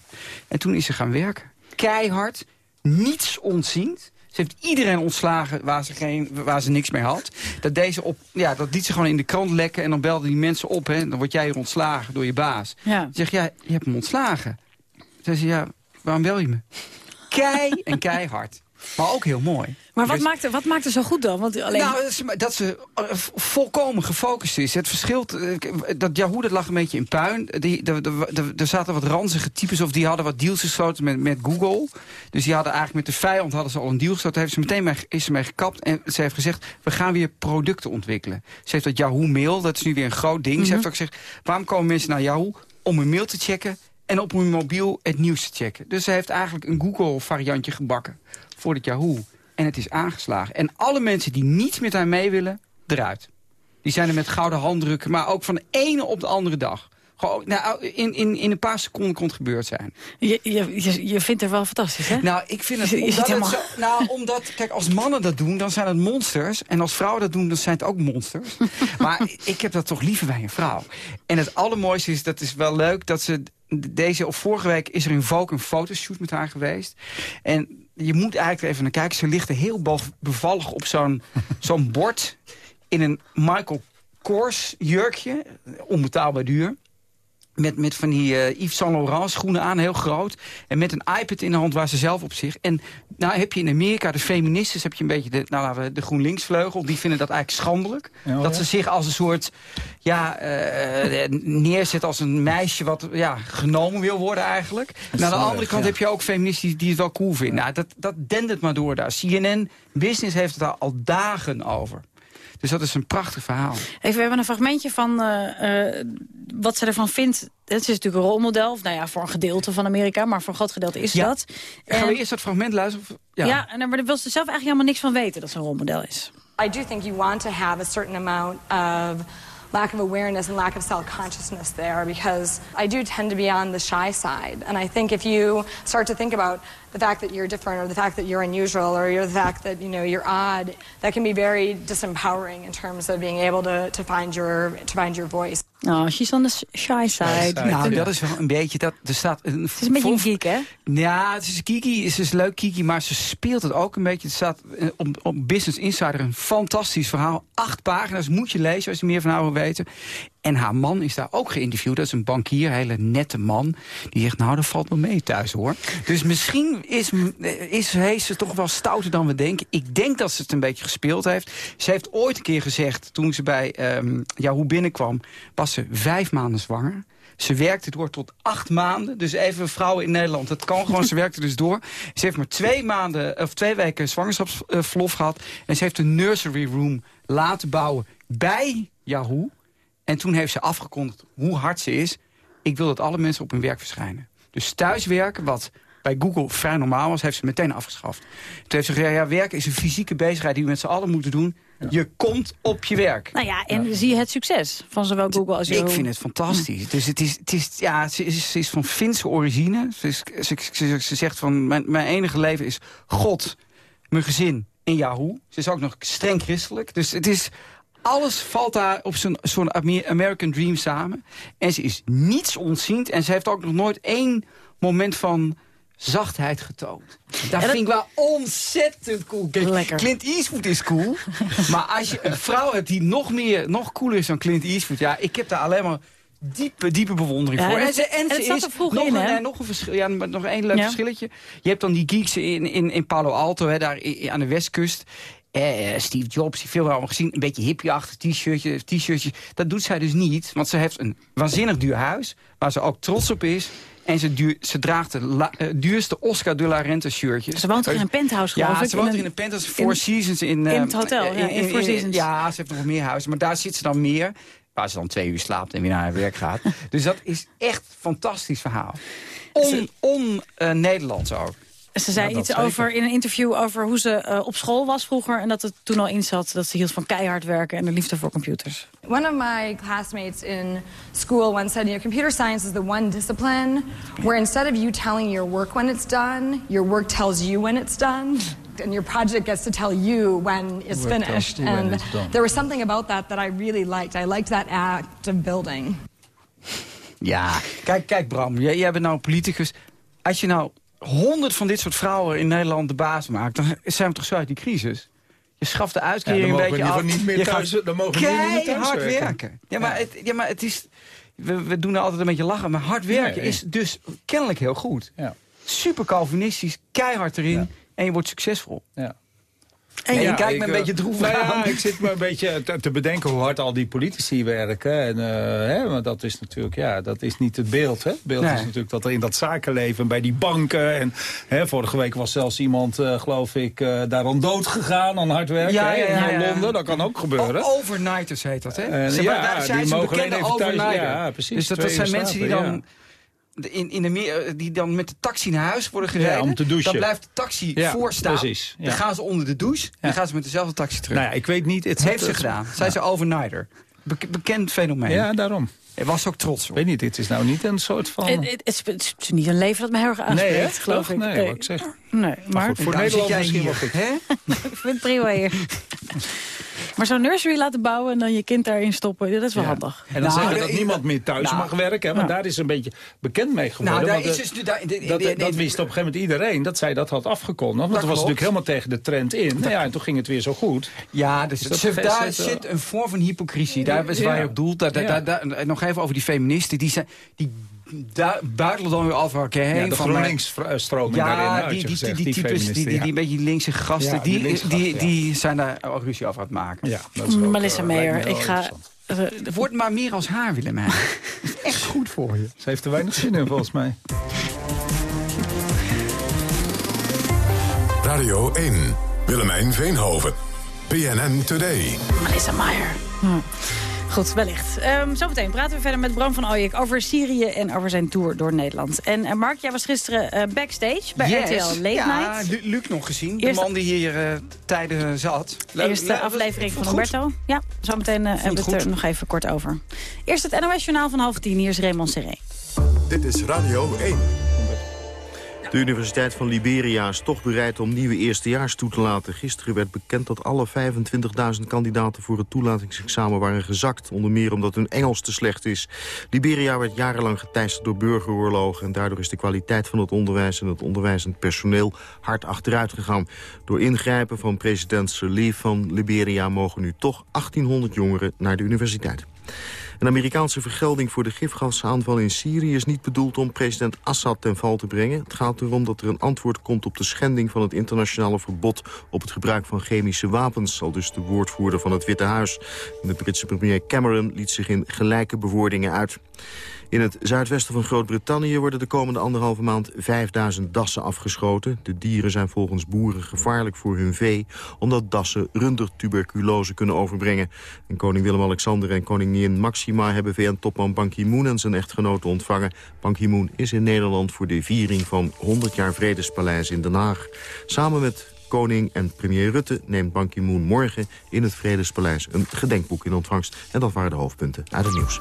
En toen is ze gaan werken. Keihard. Niets ontziend. Ze heeft iedereen ontslagen waar ze, geen, waar ze niks mee had. Dat, deze op, ja, dat liet ze gewoon in de krant lekken. En dan belden die mensen op. Hè, dan word jij hier ontslagen door je baas. Ja. Zeg ja, je hebt hem ontslagen. Zei ze, ja, waarom bel je me? Kei en keihard. Maar ook heel mooi. Maar wat Dus- maakt, wat maakt er zo goed dan? Want alleen... nou, dat ze, dat ze eh, volkomen gefocust is. Het verschilt, eh, dat Yahoo dat lag een beetje in puin. Er zaten wat ranzige types of die hadden wat deals gesloten met, met Google. Dus die hadden eigenlijk met de vijand hadden ze al een deal gesloten. Daar heeft ze meteen mee, is ze mee gekapt en ze heeft gezegd... we gaan weer producten ontwikkelen. Ze heeft dat Yahoo Mail, dat is nu weer een groot ding. Ze heeft ook gezegd, waarom komen mensen naar Yahoo? Om hun mail te checken en op hun mobiel het nieuws te checken. Dus ze heeft eigenlijk een Google variantje gebakken voor het Yahoo. En het is aangeslagen. En alle mensen die niet met haar mee willen... eruit. Die zijn er met gouden handdrukken, maar ook van de ene op de andere dag. Gewoon, nou, in, in, in een paar seconden kon het gebeurd zijn. Je, je, je vindt het wel fantastisch, hè? Nou, ik vind het, Je- je omdat, helemaal- het zo, nou, omdat, kijk, als mannen dat doen, dan zijn het monsters. En als vrouwen dat doen, dan zijn het ook monsters. maar ik heb dat toch liever bij een vrouw. En het allermooiste is, dat is wel leuk, dat ze deze, of vorige week is er in Vogue een fotoshoot met haar geweest. En je moet eigenlijk even naar kijken. Ze ligt er heel bev- bevallig op zo'n zo'n bord in een Michael Kors jurkje. Onbetaalbaar duur. Met, met van die eh, Yves Saint Laurent schoenen aan, heel groot. En met een iPad in de hand waar ze zelf op zich. En nou heb je in Amerika de feministes, heb je een beetje de, nou, laten we de GroenLinksvleugel. Die vinden dat eigenlijk schandelijk. Ja, dat ze zich als een soort, ja, eh, neerzet als een meisje wat ja, genomen wil worden eigenlijk. En aan de andere kant ja. heb je ook feministen die het wel cool vinden. Nou, dat, dat dendert maar door daar. CNN Business heeft het daar al dagen over. Dus dat is een prachtig verhaal. Even, we hebben een fragmentje van eh, eh, wat ze ervan vindt. Het is natuurlijk een rolmodel, of nou ja, voor een gedeelte van Amerika, maar voor een groot gedeelte is Ja. dat. Gaan we eerst dat fragment luisteren? Of- ja. en daar wil ze zelf eigenlijk helemaal niks van weten dat ze een rolmodel is. I do think you want to have a certain amount of lack of awareness and lack of self-consciousness there because I do tend to be on the shy side. And I think if you start to think about the fact that you're different or the fact that you're unusual or you're the fact that, you know, you're odd, that can be very disempowering in terms of being able to, to, find, your, to find your voice. Oh, she's on the shy side. Nou, dat is wel een beetje... Dat, er staat een, Het is een beetje een geek, hè? Ja, het is Kiki, het is leuk Kiki, maar ze speelt het ook een beetje. Het staat eh, op, op Business Insider een fantastisch verhaal. Acht pagina's, moet je lezen als je meer van haar wil weten. En haar man is daar ook geïnterviewd. Dat is een bankier, een hele nette man. Die zegt, nou, dat valt wel mee thuis, hoor. Dus misschien is, is, heeft ze toch wel stouter dan we denken. Ik denk dat ze het een beetje gespeeld heeft. Ze heeft ooit een keer gezegd, toen ze bij ehm Yahoo binnenkwam... was ze vijf maanden zwanger. Ze werkte door tot acht maanden. Dus even vrouwen in Nederland, dat kan gewoon. Ze werkte dus door. Ze heeft maar twee maanden of twee weken zwangerschapsverlof gehad. En ze heeft een nursery room laten bouwen bij Yahoo. En toen heeft ze afgekondigd hoe hard ze is. Ik wil dat alle mensen op hun werk verschijnen. Dus thuiswerken, wat bij Google vrij normaal was, heeft ze meteen afgeschaft. Toen heeft ze gezegd, ja, werken is een fysieke bezigheid die we met z'n allen moeten doen. Je komt op je werk. Nou ja, en zie je het succes van zowel Google als Yahoo? Ik vind het fantastisch. Dus het is, het is, ja, ze is, ze is van Finse origine. Ze, is, ze, ze, ze zegt van, mijn, mijn enige leven is God, mijn gezin en Yahoo. Ze is ook nog streng christelijk. Dus het is, alles valt daar op zo'n Amer- American Dream samen. En ze is niets ontziend. En ze heeft ook nog nooit één moment van zachtheid getoond. Dat vind ik wel ontzettend cool. Kijk, Clint Eastwood is cool. maar als je een vrouw hebt die nog meer, nog cooler is dan Clint Eastwood... ja, ik heb daar alleen maar diepe, diepe bewondering Ja, voor. en ze, en ze zat is vroeg nog, in, een, nog een verschil. Ja, nog één leuk Ja. verschilletje. Je hebt dan die geeks in, in, in Palo Alto, hè, daar aan de westkust. Eh, Steve Jobs, die veel allemaal gezien. Een beetje hippie-achtig t-shirtje, t-shirtjes. Dat doet zij dus niet. Want ze heeft een waanzinnig duur huis. Waar ze ook trots op is. En ze, duur, ze draagt de la- eh, duurste Oscar de la Renta shirtjes. Ze woont toch in een penthouse, geloof ja, ik? ze woont In in een- een penthouse. in- Four Seasons in... in eh, het hotel, ja, in Four Seasons. Ja, ze heeft nog meer huizen. Maar daar zit ze dan meer. Waar ze dan twee uur slaapt en weer naar haar werk gaat. dus dat is echt een fantastisch verhaal. On-Nederlands ook. Ze zei Ja, iets zeker. over in een interview over hoe ze eh, op school was vroeger... en dat het toen al in zat dat ze hield van keihard werken... en de liefde voor computers. One of my classmates in school once said, you know, computer science is the one discipline where instead of you telling your work when it's done, your work tells you when it's done. And your project gets to tell you when it's Work finished. when And it's done. there was something about that that I really liked. I liked that act of building. Ja, kijk, kijk Bram, jij, jij bent nou een politicus. Als je nou honderd van dit soort vrouwen in Nederland de baas maakt... dan zijn we toch zo uit die crisis? Je schaft de uitkering Ja, een beetje af. niet meer je thuis- gaat dan mogen we niet meer thuis keihard werken. werken. Ja, maar, Het, ja, maar het is... We, we doen er altijd een beetje lachen, maar hard werken is dus kennelijk heel goed. Ja. Super Calvinistisch, keihard erin en je wordt succesvol. Ja. En je Ja, kijkt me een eh, beetje droevig nou ja, aan. ik zit me een beetje te, te bedenken hoe hard al die politici werken. En, eh, hè, maar dat is natuurlijk, ja, dat is niet het beeld. Hè? Het beeld Nee. is natuurlijk dat er in dat zakenleven, bij die banken... en hè, vorige week was zelfs iemand, eh, geloof ik, eh, daar aan dood gegaan aan hard werken. Ja, hè, in. Londen, dat kan ook gebeuren. O- Overnighters heet dat, hè? En Ze- ja, daar die zijn ze mogen even thuis- ja, precies, Dus dat, dat zijn mensen die dan... in, in Amerika, die dan met de taxi naar huis worden gereden. om te douchen. Dan blijft de taxi Ja, voorstaan. precies, ja. Dan gaan ze onder de douche. Dan gaan ze met dezelfde taxi terug. Nou ja, ik weet niet... Het, Dat heeft ze het- gedaan. Zij is een overnighter. Bek- bekend fenomeen. Ja, daarom. Hij was ook trots op. weet niet, het is nou niet een soort van... Het, het, het is- het is niet een leven dat me heel erg aanspreekt, Nee, geloof ik. Nee, wat ik zeg. Nee, maar, goed, voor Daarom Nederland misschien wel goed. Hè? ik vind het prima hier. maar zo'n nursery laten bouwen en dan je kind daarin stoppen, dat is wel Ja. handig. En dan Nou, zeggen de- dat niemand meer thuis nou, mag werken. Hè, want daar is een beetje bekend mee geworden. Nou, daar want is de- dus nu... Daar, de- de- dat, de- dat wist op een gegeven moment iedereen, dat zij dat had afgekondigd. Want Dat was klopt. natuurlijk helemaal tegen de trend in. Nou ja, en toen ging het weer zo goed. Ja, dus dat ze- zit, daar eh, zit een vorm van hypocrisie. Daar is Ja. waar je op doelt. Daar, daar, Ja. daar- daar- nog even over die feministen. Die, zijn, die buitelen dan weer over elkaar heen. Ja, de van, GroenLinks-stroming daarin Ja, uit, die, je die, gezegd, die, die types, die, een beetje linkse gasten, Ja, die die, linkse die, gasten, die zijn daar al ruzie over aan het maken. Ja, dat is ook, Melissa eh, Meijer, ik ga... eh, Word maar meer als haar, Willemijn. Echt goed voor je. Ze heeft er weinig zin in, volgens mij. Radio 1. Willemijn Veenhoven. PNN Today. Melissa Meijer. Hm. Goed, wellicht. Ehm, zometeen praten we verder met Bram van Ooyek over Syrië en over zijn tour door Nederland. En eh, Mark, jij was gisteren eh, backstage bij Yes. RTL Late ja, Night. Lu- Luc nog gezien. Eerste- De man die hier eh, tijden zat. Eerste aflevering van Humberto. Ja, zometeen hebben we het er nog even kort over. Eerst het NOS-journaal van half tien. Hier is Raymond Serré. Dit is Radio 1. De Universiteit van Liberia is toch bereid om nieuwe eerstejaars toe te laten. Gisteren werd bekend dat alle 25.000 kandidaten voor het toelatingsexamen waren gezakt. Onder meer omdat hun Engels te slecht is. Liberia werd jarenlang geteisterd door burgeroorlogen... en daardoor is de kwaliteit van het onderwijs en het onderwijzend personeel hard achteruit gegaan. Door ingrijpen van president Sirleaf van Liberia mogen nu toch 1800 jongeren naar de universiteit. Een Amerikaanse vergelding voor de gifgasaanval in Syrië is niet bedoeld om president Assad ten val te brengen. Het gaat erom dat er een antwoord komt op de schending van het internationale verbod op het gebruik van chemische wapens, al dus de woordvoerder van het Witte Huis. De Britse premier Cameron liet zich in gelijke bewoordingen uit. In het zuidwesten van Groot-Brittannië worden de komende anderhalve maand 5000 dassen afgeschoten. De dieren zijn volgens boeren gevaarlijk voor hun vee... omdat dassen rundertuberculose kunnen overbrengen. En koning Willem-Alexander en koningin Maxima... hebben VN-topman Ban Ki-moon en zijn echtgenote ontvangen. Ban Ki-moon is in Nederland voor de viering van 100 jaar Vredespaleis in Den Haag. Samen met koning en premier Rutte neemt Ban Ki-moon morgen in het Vredespaleis... een gedenkboek in ontvangst. En dat waren de hoofdpunten uit het nieuws.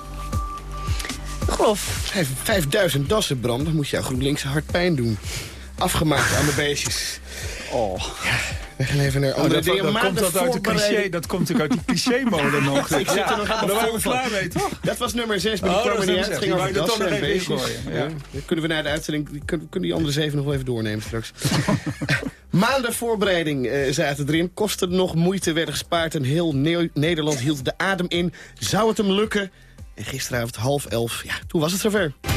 Grof. Vijf- 5000 dassen, Bram, dan moet je GroenLinks hard pijn doen. Afgemaakt aan de beestjes. Oh. We gaan even naar Oh, andere dat, dingen. dat, komt dat, uit de cliché, dat komt natuurlijk uit die cliché-mode nog. Ik zit er nog Ja, helemaal daar waren vol we van. klaar mee, toch? Dat was nummer 6, maar die Oh, kwam dat er is niet uit. Het nummer ging zes. over er toch en beestjes. ja. Ja. Dan kunnen we na de uitzending, kunnen, kunnen die andere zeven nog wel even doornemen straks. Maanden voorbereiding eh, zaten erin. Kosten nog moeite werden gespaard en heel Ne- Nederland hield de adem in. Zou het hem lukken? En gisteravond half elf, ja, toen was het zover.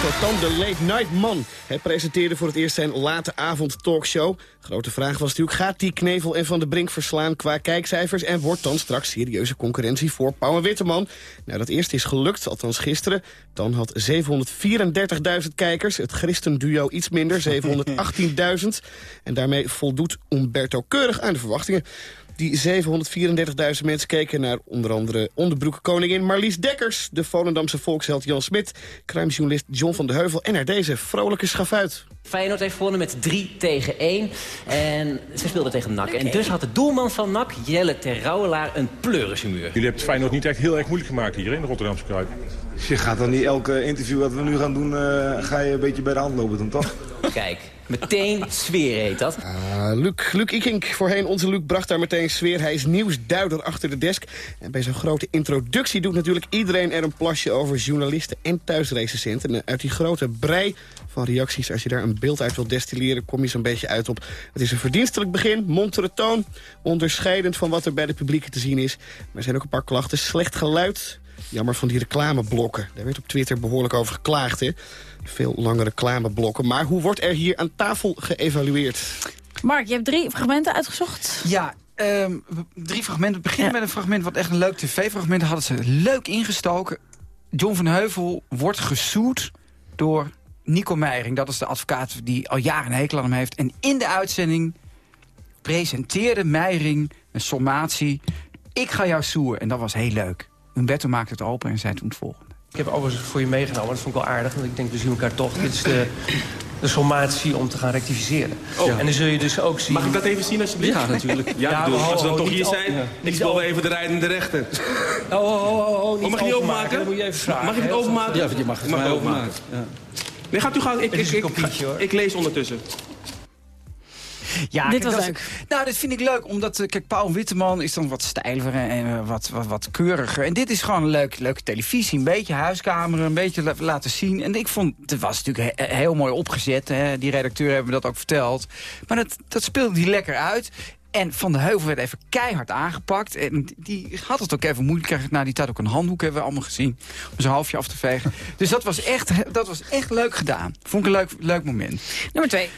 Humberto Tan, de late night man. Hij presenteerde voor het eerst zijn late avond talkshow. Grote vraag was natuurlijk, gaat die Knevel en Van de Brink verslaan qua kijkcijfers... en wordt dan straks serieuze concurrentie voor Pauw en Witteman? Nou, dat eerste is gelukt, althans gisteren. Dan had 734.000 kijkers, het christenduo iets minder, 718.000. En daarmee voldoet Umberto keurig aan de verwachtingen. Die 734.000 mensen keken naar onder andere onderbroekkoningin Marlies Dekkers... de Volendamse volksheld Jan Smit, crime-journalist John van de Heuvel... en naar deze vrolijke schafuit. Feyenoord heeft gewonnen met 3 tegen 1. En ze speelden tegen NAC. En dus had de doelman van NAC, Jelle Terrouwelaar, een pleurishumeur. Jullie hebben het Feyenoord niet echt heel erg moeilijk gemaakt hier in de Rotterdamse Kruip. Je gaat dan niet elke interview wat we nu gaan doen, eh, ga je een beetje bij de hand lopen dan toch? Kijk, meteen sfeer heet dat. Ah, Luc, Luc Ikink, voorheen onze Luc, bracht daar meteen sfeer. Hij is nieuwsduider achter de desk. En bij zo'n grote introductie doet natuurlijk iedereen er een plasje over. Journalisten en thuisrecensenten. En uit die grote brei van reacties, als je daar een beeld uit wilt destilleren... kom je zo'n beetje uit op... Het is een verdienstelijk begin, montere toon. Onderscheidend van wat er bij de publiek te zien is. Maar er zijn ook een paar klachten. Slecht geluid. Jammer van die reclameblokken. Daar werd op Twitter behoorlijk over geklaagd, hè? Veel lange reclameblokken. Maar hoe wordt er hier aan tafel geëvalueerd? Mark, je hebt drie fragmenten uitgezocht. Ja, ehm, drie fragmenten. We beginnen met een fragment wat echt een leuk tv-fragment hadden ze leuk ingestoken. John van Heuvel wordt gesoed door Nico Meijering. Dat is de advocaat die al jaren een hekel aan hem heeft. En in de uitzending presenteerde Meijering een sommatie ik ga jou zoeren. En dat was heel leuk. Humberto maakte het open en zei toen het volgende. Ik heb overigens voor je meegenomen, dat vond ik wel aardig. Want ik denk, we zien elkaar toch. Dit is de, de sommatie om te gaan rectificeren. Oh. En dan zul je dus ook zien... Mag ik dat even zien alsjeblieft? Ja, natuurlijk. Ja, Ja, bedoel, als we dan toch hier zijn, ja. ik spel wel even de rijdende rechter. Oh, oh, oh, oh, niet mag ik niet openmaken, moet je even vragen, Mag ik het openmaken? Ja, je mag het Ik voor mij openmaken. Nee, gaat u gaan. Ik, Het ik, een ik, ik lees ondertussen. Ja, Dit kijk, was is- leuk. nou, dit vind ik leuk, omdat eh, kijk, Paul Witteman is dan wat stijler en eh, wat, wat, wat keuriger. En dit is gewoon een leuk, leuke televisie, een beetje huiskamer, een beetje la- laten zien. En ik vond, het was natuurlijk he- heel mooi opgezet. Hè. Die redacteur hebben me dat ook verteld. Maar dat, dat speelde die lekker uit. En Van de Heuvel werd even keihard aangepakt. En die had het ook even moeilijk. Na die tijd ook een handdoek, hebben we allemaal gezien. Om zijn halfje af te vegen. Dus dat was echt, dat was echt leuk gedaan. Vond ik een leuk, leuk moment. Nummer twee.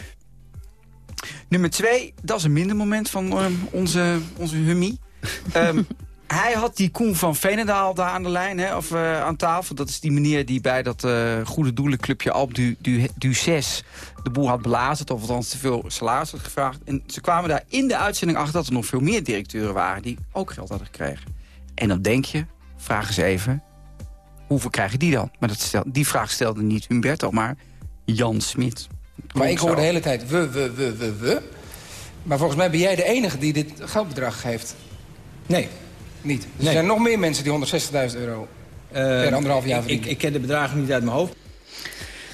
Nummer twee, dat is een minder moment van ehm, onze, onze hummie. Ehm, hij had die Koen van Veenendaal daar aan de lijn, hè, of eh, aan tafel. Dat is die meneer die bij dat eh, goede doelenclubje Alp du, du, du 6 de boel had belazerd. Of althans te veel salaris had gevraagd. En ze kwamen daar in de uitzending achter dat er nog veel meer directeuren waren... die ook geld hadden gekregen. En dan denk je, vraag eens even, hoeveel krijgen die dan? Maar dat stel, die vraag stelde niet Humberto, maar Jan Smit. Maar ik hoor de hele tijd we, we, we, we, we. Maar volgens mij ben jij de enige die dit geldbedrag geeft. Nee, niet. Er zijn nog meer mensen die 160.000 euro per anderhalf jaar ik, verdienen. ik ken de bedragen niet uit mijn hoofd.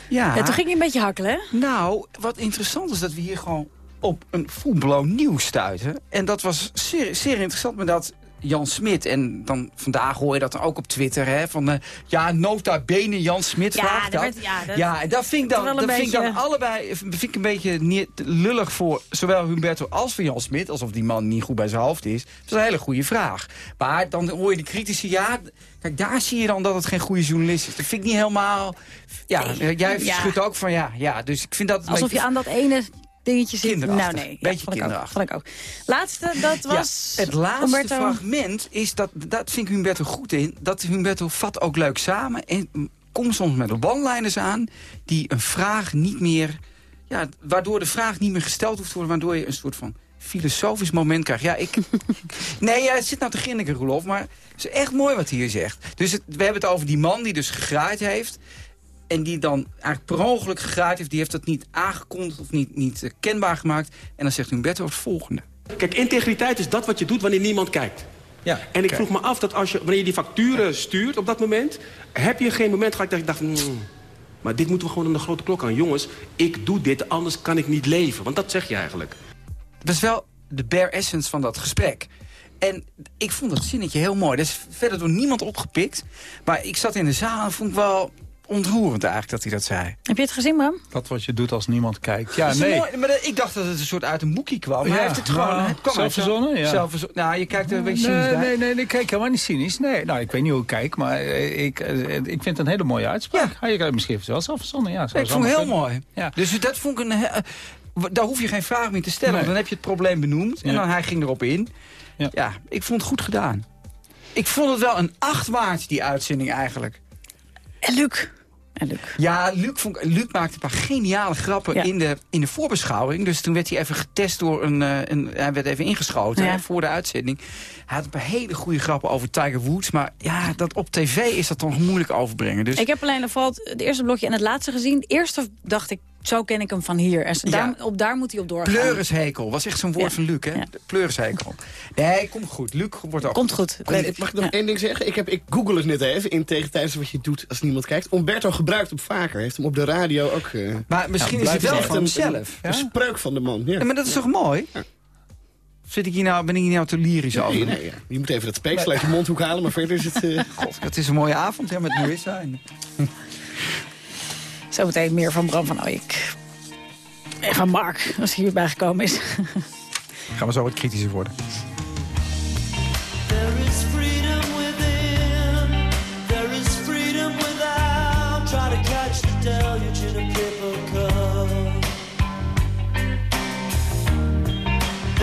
Ja. Ja, toen ging je een beetje hakkelen, hè? Nou, wat interessant is dat we hier gewoon op een full-blown nieuws stuiten. En dat was zeer, zeer interessant, maar dat Jan Smit... en dan vandaag hoor je dat dan ook op Twitter, hè... van eh, ja, nota bene Jan Smit Ja, vraagt dat werd- ja, dat- ja, en dat vind ik dan, dat vind ik dan allebei vind ik een beetje niet lullig voor zowel Humberto als voor Jan Smit. Alsof die man niet goed bij zijn hoofd is. Dat is een hele goede vraag. Maar dan hoor je de critici, ja... Kijk, daar zie je dan dat het geen goede journalist is. Dat vind ik niet helemaal... Ja, jij ja. schudt ook van ja, ja. Dus ik vind dat... Alsof beetje- je aan dat ene dingetje zit. Kinderachtig. Nou nee, Beetje ook, kinderachtig. vond ik ook. Laatste, dat was... Ja, het laatste Humberto. fragment is, dat, dat vind ik Humberto goed in... dat Humberto vat ook leuk samen en komt soms met one-liners aan... die een vraag niet meer... Ja, waardoor de vraag niet meer gesteld hoeft te worden... waardoor je een soort van filosofisch moment krijgt. Ja, ik... nee, ja, het zit nou te grinniken, Roelof, maar het is echt mooi wat hij hier zegt. Dus het- we hebben het over die man die dus gegraaid heeft... En die dan eigenlijk per ongeluk gegraaid heeft. Die heeft dat niet aangekondigd of niet, niet eh, kenbaar gemaakt. En dan zegt Humberto het volgende. Kijk, integriteit is dat wat je doet wanneer niemand kijkt. Ja, en ik vroeg me af dat als je, wanneer je die facturen stuurt op dat moment... heb je geen moment gehad dat ik dacht... "Hmm, maar dit moeten we gewoon aan de grote klok aan. Jongens, ik doe dit, anders kan ik niet leven. Want dat zeg je eigenlijk. Dat is wel de bare essence van dat gesprek. En ik vond dat zinnetje heel mooi. Dat is verder door niemand opgepikt. Maar ik zat in de zaal en vond ik wel ontroerend eigenlijk dat hij dat zei. Heb je het gezien, Bram? Dat wat je doet als niemand kijkt. Ja, nee. mooi, maar dat- ik dacht dat het een soort uit een boekje kwam. Maar Ja, hij heeft het gewoon... nou, het kwam uit zelfverzonnen, zo- ja. nou, je kijkt er een beetje cynisch Nee, bij. nee, nee, nee, kijk helemaal niet cynisch. Nee, nou, ik weet niet hoe ik kijk, maar eh, ik, eh, ik vind het een hele mooie uitspraak. Ja. je, misschien heeft het wel zelf verzonnen, ja. ik vond het heel mooi. Ja. Dus dat vond ik een... eh, daar hoef je geen vraag meer te stellen. Nee. want Dan heb je het probleem benoemd. En Ja. dan hij ging erop in. Ja. ik vond het goed gedaan. Ik vond het wel een acht waard, die uitzending eigenlijk. En Luc. En Luc. Ja, Luc, vond, Luc maakte een paar geniale grappen Ja. in, de, in de voorbeschouwing. Dus toen werd hij even getest door een... eh, een hij werd even ingeschoten Ja. hè, voor de uitzending. Hij had een paar hele goede grappen over Tiger Woods. Maar ja, dat op tv is dat toch moeilijk overbrengen. Dus Ik heb alleen vooral het eerste blokje en het laatste gezien. Het eerste dacht ik, zo ken ik hem van hier. En Ja. daar, op, daar moet hij op doorgaan. pleurishekel was echt zo'n woord Ja. van Luc, hè? Pleurishekel. Nee, komt goed. Luc wordt ook Komt goed. Mag ik nog één ding zeggen? Ik, heb, ik google het net even in tegen tijdens wat je doet als niemand kijkt. Umberto gebruikt hem vaker. Heeft hem op de radio ook... eh, Maar misschien ja, is het wel van een- hemzelf. Een, een spreuk van de man. Ja. Ja, maar dat is toch mooi? Zit ik hier nou, ben ik hier nou te lyrisch Nee, over? nee, ja. Je moet even dat speeksel uit je mondhoek halen, maar verder is het... eh, God, het is een mooie avond hè, met nieuw zijn. Zometeen meer van Bram van Ooyek. En van Mark, als hij hierbij gekomen is. Gaan we zo wat kritischer worden. There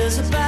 is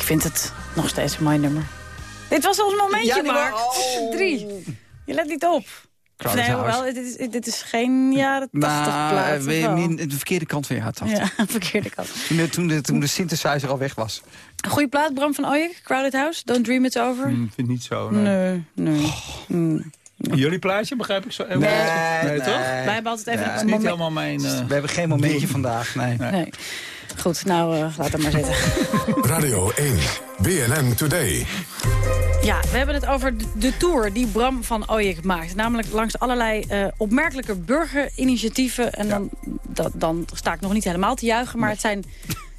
Ik vind het nog steeds een mooi nummer. Dit was ons momentje, Ja, Mark. oh. Drie. Je let niet op. Crowded nee, dit, is, dit is geen jaren 80 Maar plaat. eh, de verkeerde kant van je hart. Ja, verkeerde kant. Toen, de, toen, de, toen de synthesizer al weg was. Goeie plaat, Bram van Ooyek, Crowded House. Don't Dream It's Over. Ik vind het niet zo. Nee. Nee, nee. Mm. Jullie plaatje, begrijp ik zo? Nee, nee, nee. toch? Wij hebben altijd even Ja, een is niet helemaal mijn... eh, We hebben geen momentje vandaag, nee. Nee. Goed, nou, eh, laat het maar zitten. Radio 1, BNN Today. Ja, we hebben het over de- tour die Bram van Ooyek maakt. Namelijk langs allerlei eh, opmerkelijke burgerinitiatieven. En dan, dat, dan sta ik nog niet helemaal te juichen, maar het zijn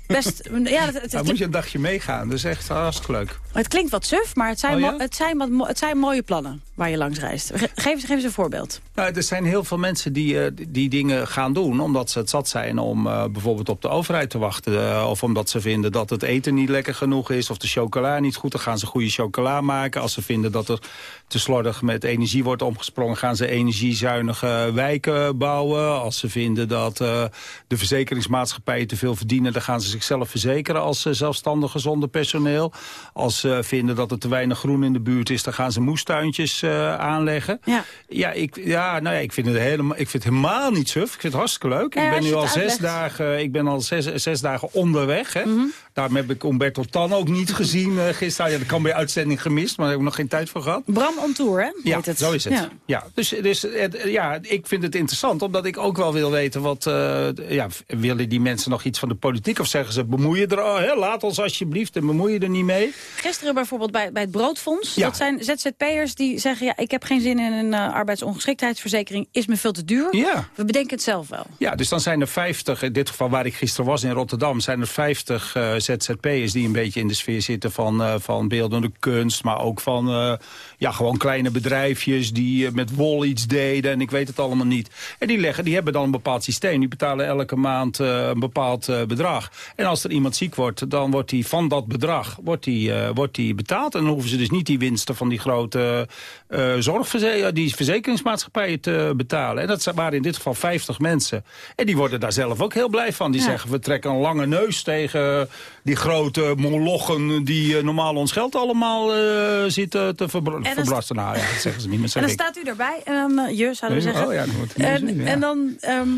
best... Ja, het, moet je een dagje meegaan, dus echt hartstikke leuk. het klinkt wat suf, maar het zijn, Oh ja? mo- het, zijn wat mo- het zijn mooie plannen waar je langs reist. Ge- Geef, geef eens een voorbeeld. Nou, er zijn heel veel mensen die, eh, die dingen gaan doen... omdat ze het zat zijn om eh, bijvoorbeeld op de overheid te wachten... eh, of omdat ze vinden dat het eten niet lekker genoeg is... of de chocola niet goed, dan gaan ze goede chocola maken. Als ze vinden dat er te slordig met energie wordt omgesprongen... gaan ze energiezuinige wijken bouwen. Als ze vinden dat de verzekeringsmaatschappijen te veel verdienen... dan gaan ze zichzelf verzekeren als zelfstandige zonder personeel. Als ze vinden dat er te weinig groen in de buurt is... dan gaan ze moestuintjes eh, aanleggen. Ja. Ja, ik, ja, nou ja, ik vind het helemaal, ik vind het helemaal niet suf. Ik vind het hartstikke leuk. Ja, ik ben nu al zes dagen, ik ben al zes, zes dagen onderweg. Hè. Mhm. Daarom heb ik Umberto Tan ook niet gezien uh, gisteren. Ja, dat kan bij uitzending gemist, maar daar heb ik nog geen tijd voor gehad. Bram on tour, hè? Ja, het. zo is het. Ja. Ja. dus, dus het, ja, ik vind het interessant, omdat ik ook wel wil weten... wat uh, ja, willen die mensen nog iets van de politiek? Of zeggen ze, bemoei je er al, hè, laat ons alsjeblieft en bemoei je er niet mee? Gisteren bijvoorbeeld bij, bij het Broodfonds. Ja. Dat zijn ZZP'ers die zeggen... ja, ik heb geen zin in een uh, arbeidsongeschiktheidsverzekering. Is me veel te duur. Ja. We bedenken het zelf wel. Ja, dus dan zijn er 50, in dit geval waar ik gisteren was in Rotterdam... zijn er 50 uh, ZZP'ers die een beetje in de sfeer zitten van, eh, van beeldende kunst... maar ook van eh, ja, gewoon kleine bedrijfjes die eh, met wol iets deden... en ik weet het allemaal niet. En die, leggen, die hebben dan een bepaald systeem. Die betalen elke maand een bepaald bedrag. En als er iemand ziek wordt, dan wordt die van dat bedrag wordt die, wordt die betaald. En dan hoeven ze dus niet die winsten van die grote eh zorgverze- die verzekeringsmaatschappijen te betalen. En dat zijn- waren in dit geval 50 mensen. En die worden daar zelf ook heel blij van. Die Ja. zeggen, we trekken een lange neus tegen die grote molochen... die eh, normaal ons geld allemaal eh, zitten te verbr dan verblasten. Nou ja, dat zeggen ze niet, maar En dan staat u erbij, en dan, eh, je zouden we Nee, zeggen. oh ja, en, en dan ehm,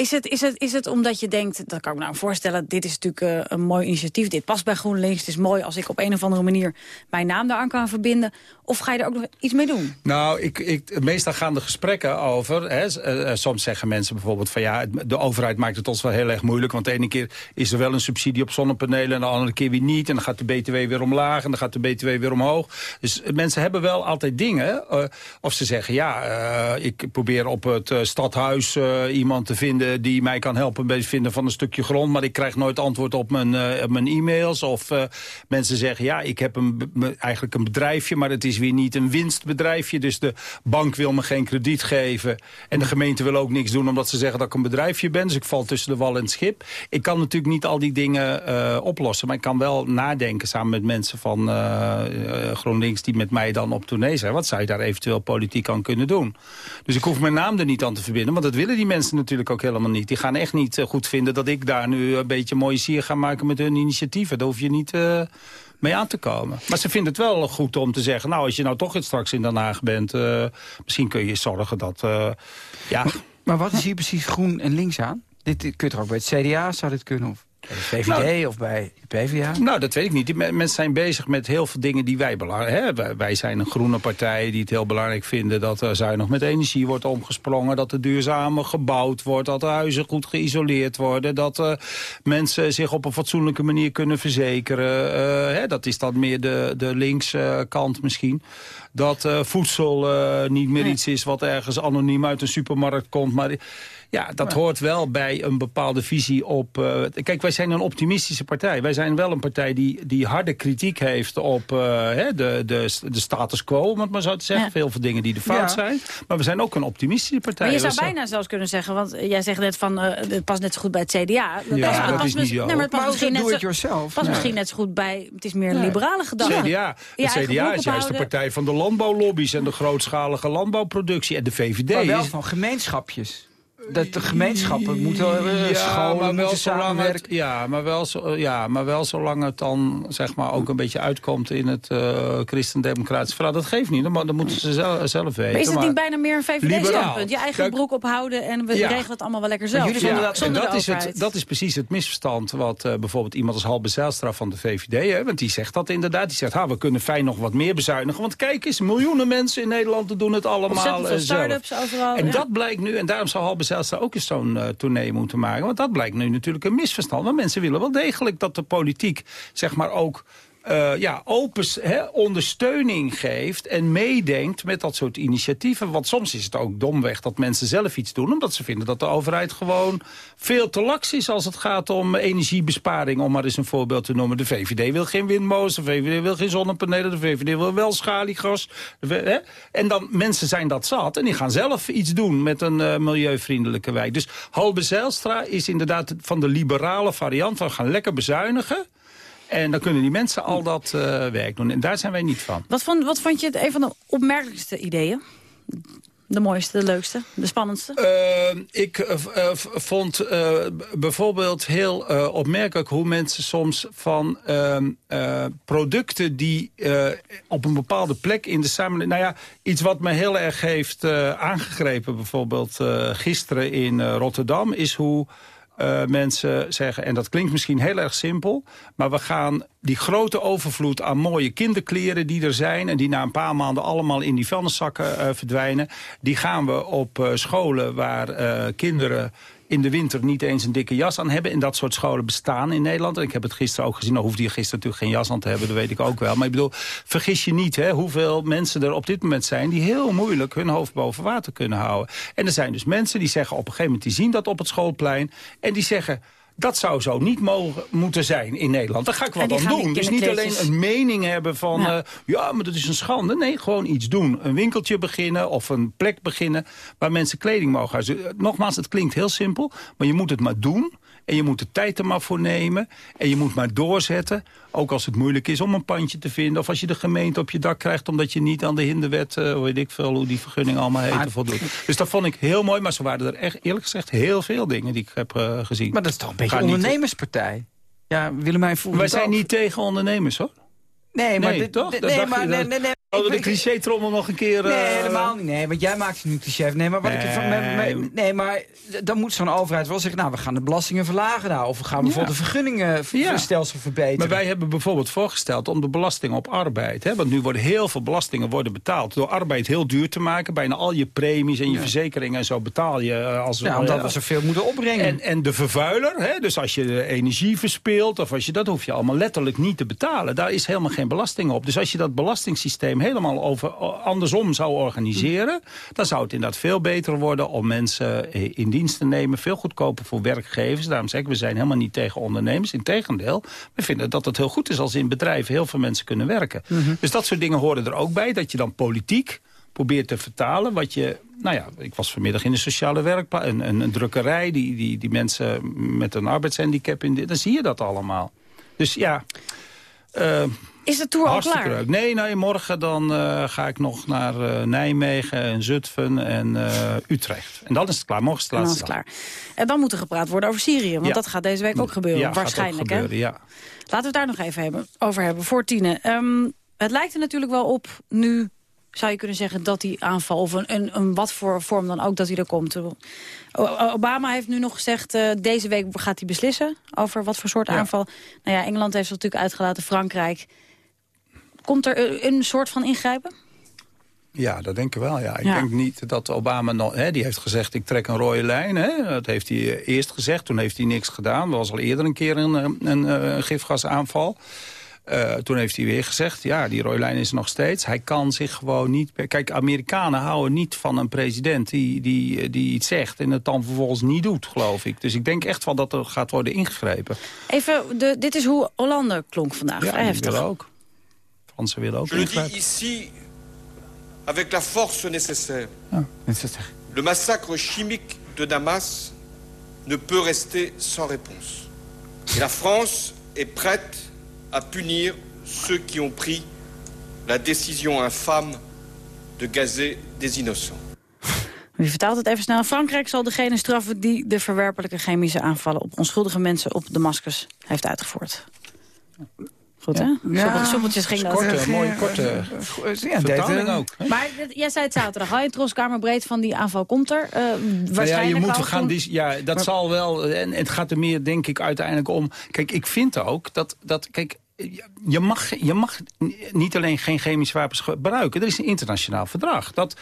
is, het, is, het, is het omdat je denkt, dat kan ik me nou voorstellen... dit is natuurlijk eh, een mooi initiatief, dit past bij GroenLinks. Het is mooi als ik op een of andere manier mijn naam daaraan kan verbinden. Of ga je er ook nog iets mee doen? Nou, ik, ik, meestal gaan de gesprekken over... Hè, eh, eh, soms zeggen mensen bijvoorbeeld van... ja, de overheid maakt het ons wel heel erg moeilijk... want de ene keer is er wel een subsidie op zonnepanelen... en de andere keer weer niet. En dan gaat de BTW weer omlaag en dan gaat de BTW weer omhoog. Dus mensen hebben wel altijd dingen. of ze zeggen, ja, ik probeer op het stadhuis iemand te vinden... die mij kan helpen bij het vinden van een stukje grond... maar ik krijg nooit antwoord op mijn, eh, op mijn e-mails. Of eh, mensen zeggen, ja, ik heb een, eigenlijk een bedrijfje... maar het is weer niet een winstbedrijfje. Dus de bank wil me geen krediet geven. En de gemeente wil ook niks doen omdat ze zeggen dat ik een bedrijfje ben. Dus ik val tussen de wal en het schip. Ik kan natuurlijk niet al die dingen eh, oplossen. Maar ik kan wel nadenken samen met mensen van eh, eh, GroenLinks... die met mij dan op tournee zijn. Wat zou je daar eventueel politiek aan kunnen doen? Dus ik hoef mijn naam er niet aan te verbinden. Want dat willen die mensen natuurlijk ook helemaal niet. Die gaan echt niet eh, goed vinden dat ik daar nu een beetje mooie sier ga maken met hun initiatieven. Daar hoef je niet... eh, mee aan te komen. Maar ze vinden het wel goed om te zeggen... nou, als je nou toch straks in Den Haag bent... eh, misschien kun je zorgen dat... ja, Maar wat is hier precies groen en links aan? Dit, kun je ook bij het CDA, zou dit kunnen? Of de VVD Nou, of bij de PvdA? Nou, dat weet ik niet. Die mensen zijn bezig met heel veel dingen die wij belangrijk hebben. Wij, zijn een groene partij die het heel belangrijk vinden... dat er zuinig met energie wordt omgesprongen... dat er duurzamer gebouwd wordt... dat de huizen goed geïsoleerd worden... dat eh, mensen zich op een fatsoenlijke manier kunnen verzekeren. Eh, hè, dat is dan meer de, de linkse kant misschien. Dat eh, voedsel niet meer iets is wat ergens anoniem uit een supermarkt komt... maar ja, dat hoort wel bij een bepaalde visie op... eh, kijk, wij zijn een optimistische partij. Wij zijn wel een partij die, die harde kritiek heeft op eh, hè, de, de, de status quo, om het maar zo te zeggen. Ja. Veel van dingen die de fout Ja. zijn. Maar we zijn ook een optimistische partij. Maar je zou bijna zelfs kunnen zeggen, want eh, jij zegt net van, eh, het past net zo goed bij het CDA. Ja, past- dat is niet misschien- zo. nee, maar het past misschien net zo- it yourself. past Ja. misschien net zo goed bij, het is meer een Nee. liberale gedachte. CDA. Het CDA is juist de partij van de landbouwlobby's en de grootschalige landbouwproductie. En de VVD Maar wel is... van gemeenschapjes. Dat de gemeenschappen moeten uh, scholen moeten zolang samenwerken. het, ja, maar wel, zo, ja, maar wel zolang het dan zeg maar, ook een beetje uitkomt in het eh christendemocratisch verhaal. Dat geeft niet, maar dat moeten ze zelf, zelf weten. Maar is het maar- niet bijna meer een. VVD-standpunt? Je eigen Kijk, broek ophouden en we Ja. regelen het allemaal wel lekker zelf. Ja, en zonder dat is, het, dat is precies het misverstand wat eh, bijvoorbeeld iemand als Halbe Zijlstra van de VVD... Hè, want die zegt dat inderdaad. Die zegt, ha, we kunnen fijn nog wat meer bezuinigen. Want kijk eens, miljoenen mensen in Nederland doen het allemaal eh, zelf. En ja. dat blijkt nu, en daarom zou Halbe Zijlstra ook eens zo'n eh, tournee moeten maken. Want dat blijkt nu natuurlijk een misverstand. Want mensen willen wel degelijk dat de politiek, zeg maar ook... eh, ja, open ondersteuning geeft en meedenkt met dat soort initiatieven. Want soms is het ook domweg dat mensen zelf iets doen... omdat ze vinden dat de overheid gewoon veel te laks is... als het gaat om energiebesparing, om maar eens een voorbeeld te noemen. De VVD wil geen windmolens, de VVD wil geen zonnepanelen... de VVD wil wel schaliegas. Hè? En dan, mensen zijn dat zat en die gaan zelf iets doen... met een eh, milieuvriendelijke wijk. Dus Halbe Zijlstra is inderdaad van de liberale variant... van gaan lekker bezuinigen... En dan kunnen die mensen al dat eh, werk doen. En daar zijn wij niet van. Wat vond, wat vond je het een van de opmerkelijkste ideeën? De mooiste, de leukste, de spannendste? Eh, ik eh, vond bijvoorbeeld heel opmerkelijk hoe mensen soms van ehm, eh, producten die op een bepaalde plek in de samenleving... Nou ja, iets wat me heel erg heeft aangegrepen, bijvoorbeeld gisteren in Rotterdam... is hoe eh, mensen zeggen, en dat klinkt misschien heel erg simpel... maar we gaan die grote overvloed aan mooie kinderkleren die er zijn... en die na een paar maanden allemaal in die vuilniszakken eh, verdwijnen... die gaan we op eh, scholen waar kinderen in de winter niet eens een dikke jas aan hebben. En dat soort scholen bestaan in Nederland. En ik heb het gisteren ook gezien. Nou hoefde je gisteren natuurlijk geen jas aan te hebben, dat weet ik ook wel. Maar ik bedoel, vergis je niet hè, hoeveel mensen er op dit moment zijn... die heel moeilijk hun hoofd boven water kunnen houden. En er zijn dus mensen die zeggen op een gegeven moment... die zien dat op het schoolplein en die zeggen... Dat zou zo niet mogen, moeten zijn in Nederland. Daar ga ik wat aan gaan die doen. Dus niet alleen een mening hebben van... Ja. ja. ja, maar dat is een schande. Nee, gewoon iets doen. Een winkeltje beginnen of een plek beginnen... waar mensen kleding mogen huizen. Nogmaals, het klinkt heel simpel, maar je moet het maar doen... En je moet de tijd er maar voor nemen. En je moet maar doorzetten. Ook als het moeilijk is om een pandje te vinden. Of als je de gemeente op je dak krijgt... omdat je niet aan de hinderwet, eh, weet ik veel hoe die vergunning allemaal heet, Maar- voldoet. Dus dat vond ik heel mooi. Maar zo waren er echt, eerlijk gezegd, heel veel dingen die ik heb eh, gezien. Maar dat is toch een beetje een ondernemerspartij? Ja, Willemijn voelt Wij zijn niet tegen ondernemers, hoor. Nee, maar... Nee, dit- toch? dit- Nee, maar... Nee, nee, nee. Oh, de cliché-trommel nog een keer... Nee, eh, helemaal niet. Nee, want jij maakt nu cliché. Nee, maar wat ik met- Nee. maar dan moet zo'n overheid wel zeggen... nou, we gaan de belastingen verlagen daar. Of we gaan bijvoorbeeld de vergunningenstelsel verbeteren. Maar wij hebben bijvoorbeeld voorgesteld om de belasting op arbeid... Hè, want nu worden heel veel belastingen worden betaald... door arbeid heel duur te maken. Bijna al je premies en je verzekeringen en zo betaal je eh, als... Ja, omdat we zoveel moeten opbrengen. En, en de vervuiler, hè, dus als je energie verspeelt... of als je dat hoef je allemaal letterlijk niet te betalen. Daar is helemaal geen belasting op. Dus als je dat belastingssysteem helemaal over, andersom zou organiseren... dan zou het inderdaad veel beter worden om mensen eh, in dienst te nemen. Veel goedkoper voor werkgevers. Daarom zeg ik, we zijn helemaal niet tegen ondernemers. Integendeel, we vinden dat het heel goed is als in bedrijven heel veel mensen kunnen werken. Dus dat soort dingen horen er ook bij. Dat je dan politiek probeert te vertalen wat je... Nou ja, ik was vanmiddag in een sociale werkplaats, een, een, een drukkerij... Die, die, die mensen met een arbeidshandicap, in, dan zie je dat allemaal. Dus ja... eh, Is de tour al klaar? leuk. Nee, nee, morgen dan eh, ga ik nog naar eh, Nijmegen en Zutphen en eh, Utrecht. En dan is het klaar. Morgen is het En dan is het klaar. En dan moet er gepraat worden over Syrië. Want Ja. dat gaat deze week ook gebeuren, Ja, ook waarschijnlijk. gebeuren, hè? ja. Laten we het daar nog even hebben, over hebben, voor Tine. Ehm, het lijkt er natuurlijk wel op nu, zou je kunnen zeggen... dat die aanval, of een, een, een wat voor vorm dan ook, dat hij er komt. Obama heeft nu nog gezegd, deze week gaat hij beslissen... over wat voor soort Ja. aanval. Nou ja, Engeland heeft het natuurlijk uitgelaten, Frankrijk. Komt er een soort van ingrijpen? Ja, dat denk ik wel. Ja. Ik Ja. denk niet dat Obama... Nog, hè, die heeft gezegd, ik trek een rode lijn. Hè. Dat heeft hij eh, eerst gezegd, toen heeft hij niks gedaan. Er was al eerder een keer een, eh, een, eh, een gifgasaanval. Toen heeft hij weer gezegd, ja, die rode lijn is nog steeds. Hij kan zich gewoon niet... Kijk, Amerikanen houden niet van een president die, die, die iets zegt... en het dan vervolgens niet doet, geloof ik. Dus ik denk echt wel dat er gaat worden ingegrepen. Even, de, dit is hoe Hollande klonk vandaag. Ja, Vrij heftig. willen ook. Fransen willen ook Je le dis ingrijpen. ici avec la force nécessaire. Le massacre chimique de Damas ne peut rester sans réponse. Et la France est prête à punir ceux qui ont pris la décision infâme de gazer des innocents. Wie vertaalt het even snel? Frankrijk zal degene straffen die de verwerpelijke chemische aanvallen op onschuldige mensen op Damascus heeft uitgevoerd. Goed, hè? Sommeltjes ging dat. Korte, mooie korte Ja, vertaling ook. hè? Maar jij zei het zaterdag al, je troskamer breed van die aanval komt er. eh, waarschijnlijk ja, je moet gaan dis- ja, dat Maar- zal wel. En het gaat er meer, denk ik, uiteindelijk om. Kijk, ik vind ook dat. dat kijk, je mag, je mag niet alleen geen chemische wapens gebruiken. Er is een internationaal verdrag. Dat,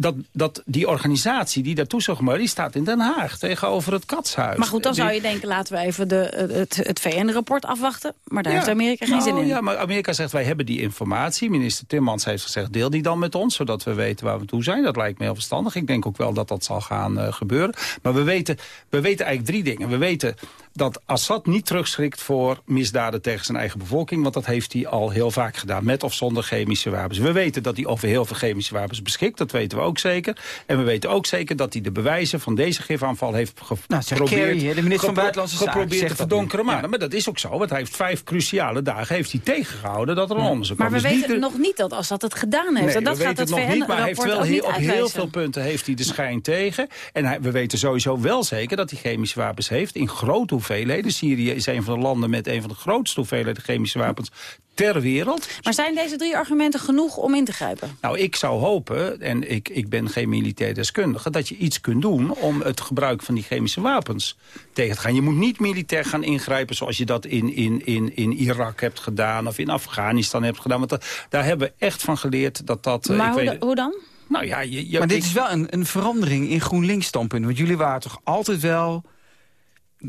dat, dat die organisatie die daartoe zou gemaakt, die staat in Den Haag tegenover het katshuis. Maar goed, dan Die- zou je denken, laten we even de, het, het VN-rapport afwachten. Maar daar Ja. heeft Amerika geen Nou, zin in. Ja, maar Amerika zegt wij hebben die informatie. Minister Timmans heeft gezegd deel die dan met ons. Zodat we weten waar we toe zijn. Dat lijkt me heel verstandig. Ik denk ook wel dat dat zal gaan eh, gebeuren. Maar we weten, we weten eigenlijk drie dingen. We weten dat Assad niet terugschrikt voor misdaden tegen zijn eigen bevolking. Want dat heeft hij al heel vaak gedaan. Met of zonder chemische wapens. We weten dat hij over heel veel chemische wapens beschikt. Dat weten we ook zeker. En we weten ook zeker dat hij de bewijzen van deze gifaanval heeft Nou, geprobeerd, Kerry, hè, de minister van Buitenlandse Zaken, geprobeerd zegt te dat verdonkeren. Maar, Ja. maar dat is ook zo. Want hij heeft vijf cruciale dagen heeft hij tegengehouden dat er een onderzoek Maar kwam. we Dus weten niet de- nog niet dat Assad het gedaan heeft. Nee, en dat we gaat weten het nog niet, maar hij heeft wel ook heel, niet op heel veel punten heeft hij de schijn tegen. En hij, we weten sowieso wel zeker dat hij chemische wapens heeft in grote hoeveelheden. Syrië is een van de landen met een van de grootste hoeveelheden chemische wapens ter wereld. Maar zijn deze drie argumenten genoeg om in te grijpen? Nou, ik zou hopen, en ik, ik ben geen militair deskundige... dat je iets kunt doen om het gebruik van die chemische wapens tegen te gaan. Je moet niet militair gaan ingrijpen zoals je dat in, in, in, in Irak hebt gedaan... of in Afghanistan hebt gedaan. Want da- daar hebben we echt van geleerd dat dat... eh, maar ik hoe, weet- da- hoe dan? Nou ja, je, je- maar dit ik- is wel een, een verandering in GroenLinks standpunt. Want jullie waren toch altijd wel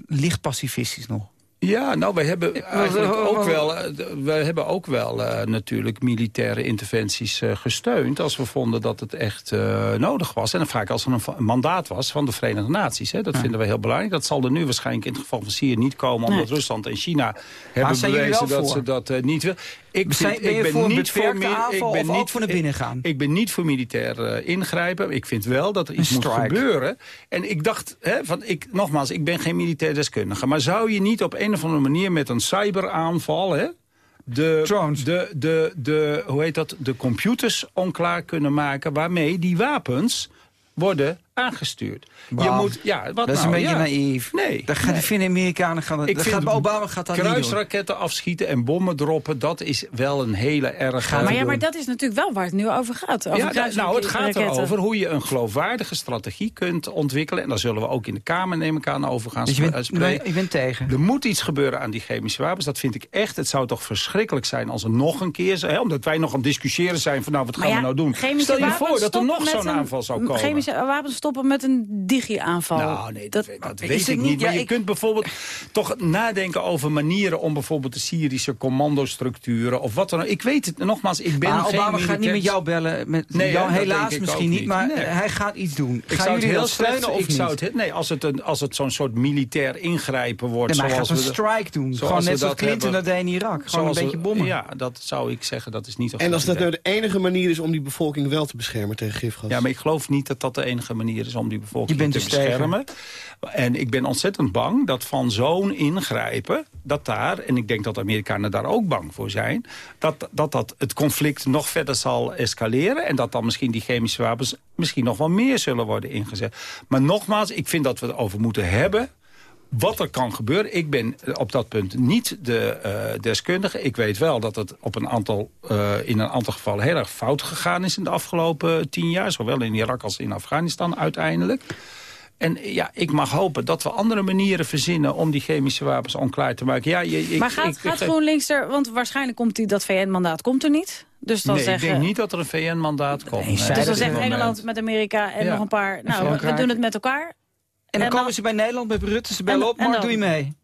licht pacifistisch nog? Ja, nou, wij hebben eigenlijk ook wat- wel, eh, wij hebben ook wel eh, natuurlijk militaire interventies eh, gesteund... als we vonden dat het echt nodig was. En vaak als er een mandaat was van de Verenigde Naties. Hè, dat Ja. vinden we heel belangrijk. Dat zal er nu waarschijnlijk in het geval van Syrië niet komen... omdat Nee. Rusland en China hebben bewezen dat voor? ze dat niet wil. Ik, Zijn- vind- ben ik ben voor niet voor, aanval ik ben of ook niet, voor naar binnen gaan? Ik, ben niet voor militair ingrijpen. Ik vind wel dat er iets moet gebeuren. En ik dacht, hè, van, ik, nogmaals, ik ben geen militair deskundige. Maar zou je niet op een of andere manier met een cyberaanval... Hè, de, de, de, de, hoe heet dat, de computers onklaar kunnen maken... waarmee die wapens worden aangestuurd. Je moet, ja, wat dat is nou? een beetje Ja. naïef. Nee. Dat gaan, nee. vinden Amerikanen gaan, Ik dat vind gaat, Obama gaat dat niet doen. kruisraketten afschieten en bommen droppen... dat is wel een hele erg... maar ja, maar dat is natuurlijk wel waar het nu over gaat. Over Ja, kruisraketten. nou, het gaat erover hoe je een geloofwaardige strategie kunt ontwikkelen. En daar zullen we ook in de Kamer, neem ik aan, over gaan Dus je sp- bent, spreken. je bent tegen. Er moet iets gebeuren aan die chemische wapens. Dat vind ik echt. Het zou toch verschrikkelijk zijn als er nog een keer... Hè, omdat wij nog aan het discussiëren zijn van nou, wat gaan ja, we nou doen? Stel je voor dat er nog zo'n aanval zou komen. Chemische wapens stoppen met een digi-aanval. Nou, nee, dat, dat is weet ik niet? niet. Maar Ja, je ik- kunt bijvoorbeeld toch nadenken over manieren... om bijvoorbeeld de Syrische commandostructuren of wat dan ook. Ik weet het, nogmaals, ik ben maar geen Obama gaat niet met jou bellen. Met Nee, jou helaas misschien niet, maar Nee. hij gaat iets doen. Ik Gaan zou het jullie heel steunen slecht of ik niet? zou het, Nee, als het, een, als het zo'n soort militair ingrijpen wordt. Nee, maar hij zoals gaat we een strike doen. zoals Gewoon net zoals Clinton dat deed in Irak. Gewoon een beetje bommen. Ja, dat zou ik zeggen, dat is niet En als dat nou de enige manier is om die bevolking wel te beschermen tegen gifgas? Ja, maar ik geloof niet dat dat de enige manier is om die bevolking te tegen. beschermen. En ik ben ontzettend bang dat van zo'n ingrijpen, dat daar, en ik denk dat de Amerikanen daar ook bang voor zijn, dat dat, dat het conflict nog verder zal escaleren en dat dan misschien die chemische wapens misschien nog wel meer zullen worden ingezet. Maar nogmaals, ik vind dat we het over moeten hebben wat er kan gebeuren. Ik ben op dat punt niet de eh, deskundige. Ik weet wel dat het op een aantal, eh, in een aantal gevallen heel erg fout gegaan is in de afgelopen tien jaar. Zowel in Irak als in Afghanistan uiteindelijk. En ja, ik mag hopen dat we andere manieren verzinnen om die chemische wapens onklaar te maken. Ja, je, ik, maar gaat, ik- ik- gaat GroenLinks er... Want waarschijnlijk komt die, dat VN-mandaat komt er niet. Dus dan nee, zeggen... ik denk niet dat er een VN-mandaat komt. Nee, Dus dan zegt Engeland met Amerika en Ja. nog een paar... Nou, we, doen het met elkaar. En dan En komen ze bij Nederland, bij Rutte, ze bellen En- op. dan? doe je mee?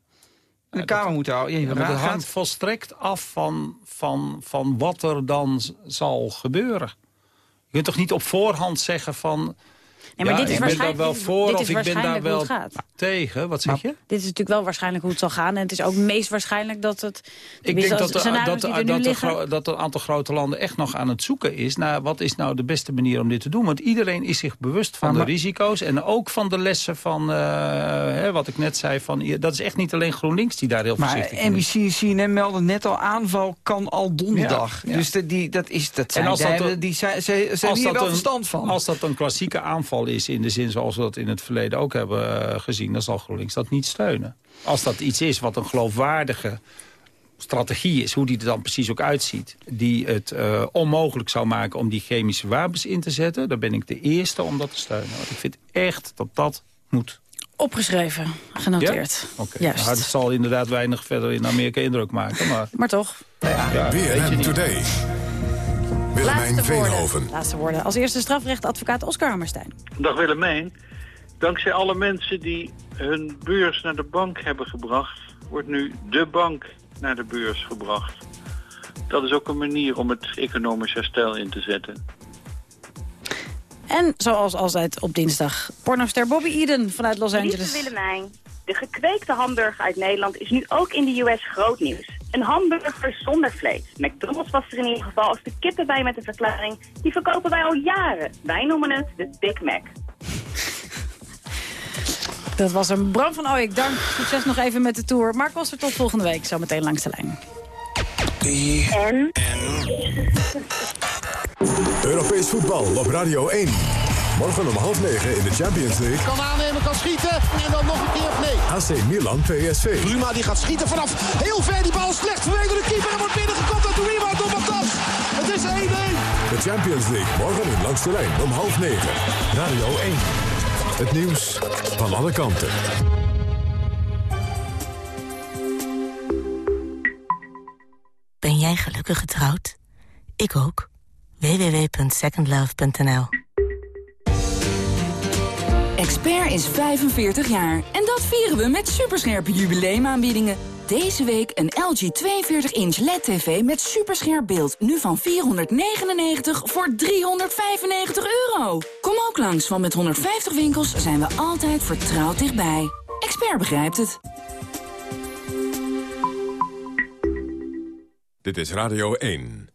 En de Kamer moet houden. Ja, maar dat gaat. hangt volstrekt af van, van, van wat er dan zal gebeuren. Je kunt toch niet op voorhand zeggen van... Nee, maar ja, dit is ik ben daar waarschijnlijk- wel dit- voor dit of is ik ben daar waarschijnlijk hoe wel het gaat. tegen. Wat zeg je? Dit is natuurlijk wel waarschijnlijk hoe het zal gaan. En het is ook meest waarschijnlijk dat het... Ik denk dat, de, dat, er dat, de liggen- gro- dat een aantal grote landen echt nog aan het zoeken is... naar wat is nou de beste manier om dit te doen. Want iedereen is zich bewust van Maar- de maar- risico's... en ook van de lessen van, eh, hè, wat ik net zei... Van, dat is echt niet alleen GroenLinks die daar heel Maar voorzichtig in is. NBC en CNN melden net al aanval kan al donderdag. Ja, ja. Dus de, die, dat is, dat zijn, als dat die, zijn, hier wel een- verstand van. Als dat een klassieke aanval is in de zin zoals we dat in het verleden ook hebben eh, gezien... dan zal GroenLinks dat niet steunen. Als dat iets is wat een geloofwaardige strategie is, hoe die er dan precies ook uitziet... die het eh, onmogelijk zou maken om die chemische wapens in te zetten... dan ben ik de eerste om dat te steunen. Want ik vind echt dat dat moet. Opgeschreven, genoteerd. Ja? Juist. Nou, het zal inderdaad weinig verder in Amerika indruk maken. Maar, Maar toch. ja, weet je BNN niet. Today. Willemijn Laatste woorden. Veenhoven. Laatste woorden. Als eerste strafrechtadvocaat Oscar Hammerstein. Dag Willemijn. Dankzij alle mensen die hun beurs naar de bank hebben gebracht... wordt nu de bank naar de beurs gebracht. Dat is ook een manier om het economisch herstel in te zetten. En zoals altijd op dinsdag, pornoster Bobby Eden vanuit Los Lieve Angeles. Willemijn, de gekweekte hamburger uit Nederland is nu ook in de US groot nieuws. Een hamburger zonder vlees. McDonald's was er in ieder geval als de kippen bij met de verklaring... die verkopen wij al jaren. Wij noemen het de Big Mac. Dat was een Bram van Ooyek. Dank. Succes nog even met de tour. Mark was er tot volgende week. Zometeen langs de lijn. En? Europees voetbal op Radio 1. Morgen om half negen in de Champions League. Kan aannemen, kan schieten en dan nog een keer nee. AC Milan PSV. Bruma die gaat schieten vanaf heel ver. Die bal slecht vanwege de keeper en wordt binnengekopt uit de rebound door Matas. Het is 1-1. De Champions League morgen in Langs de Lijn om half negen. Radio 1. Het nieuws van alle kanten. Ben jij gelukkig getrouwd? Ik ook. www.secondlove.nl Expert is 45 jaar en dat vieren we met superscherpe jubileumaanbiedingen. Deze week een LG 42-inch LED-TV met superscherp beeld. Nu van 499 voor 395 euro. Kom ook langs, want met 150 winkels zijn we altijd vertrouwd dichtbij. Expert begrijpt het. Dit is Radio 1.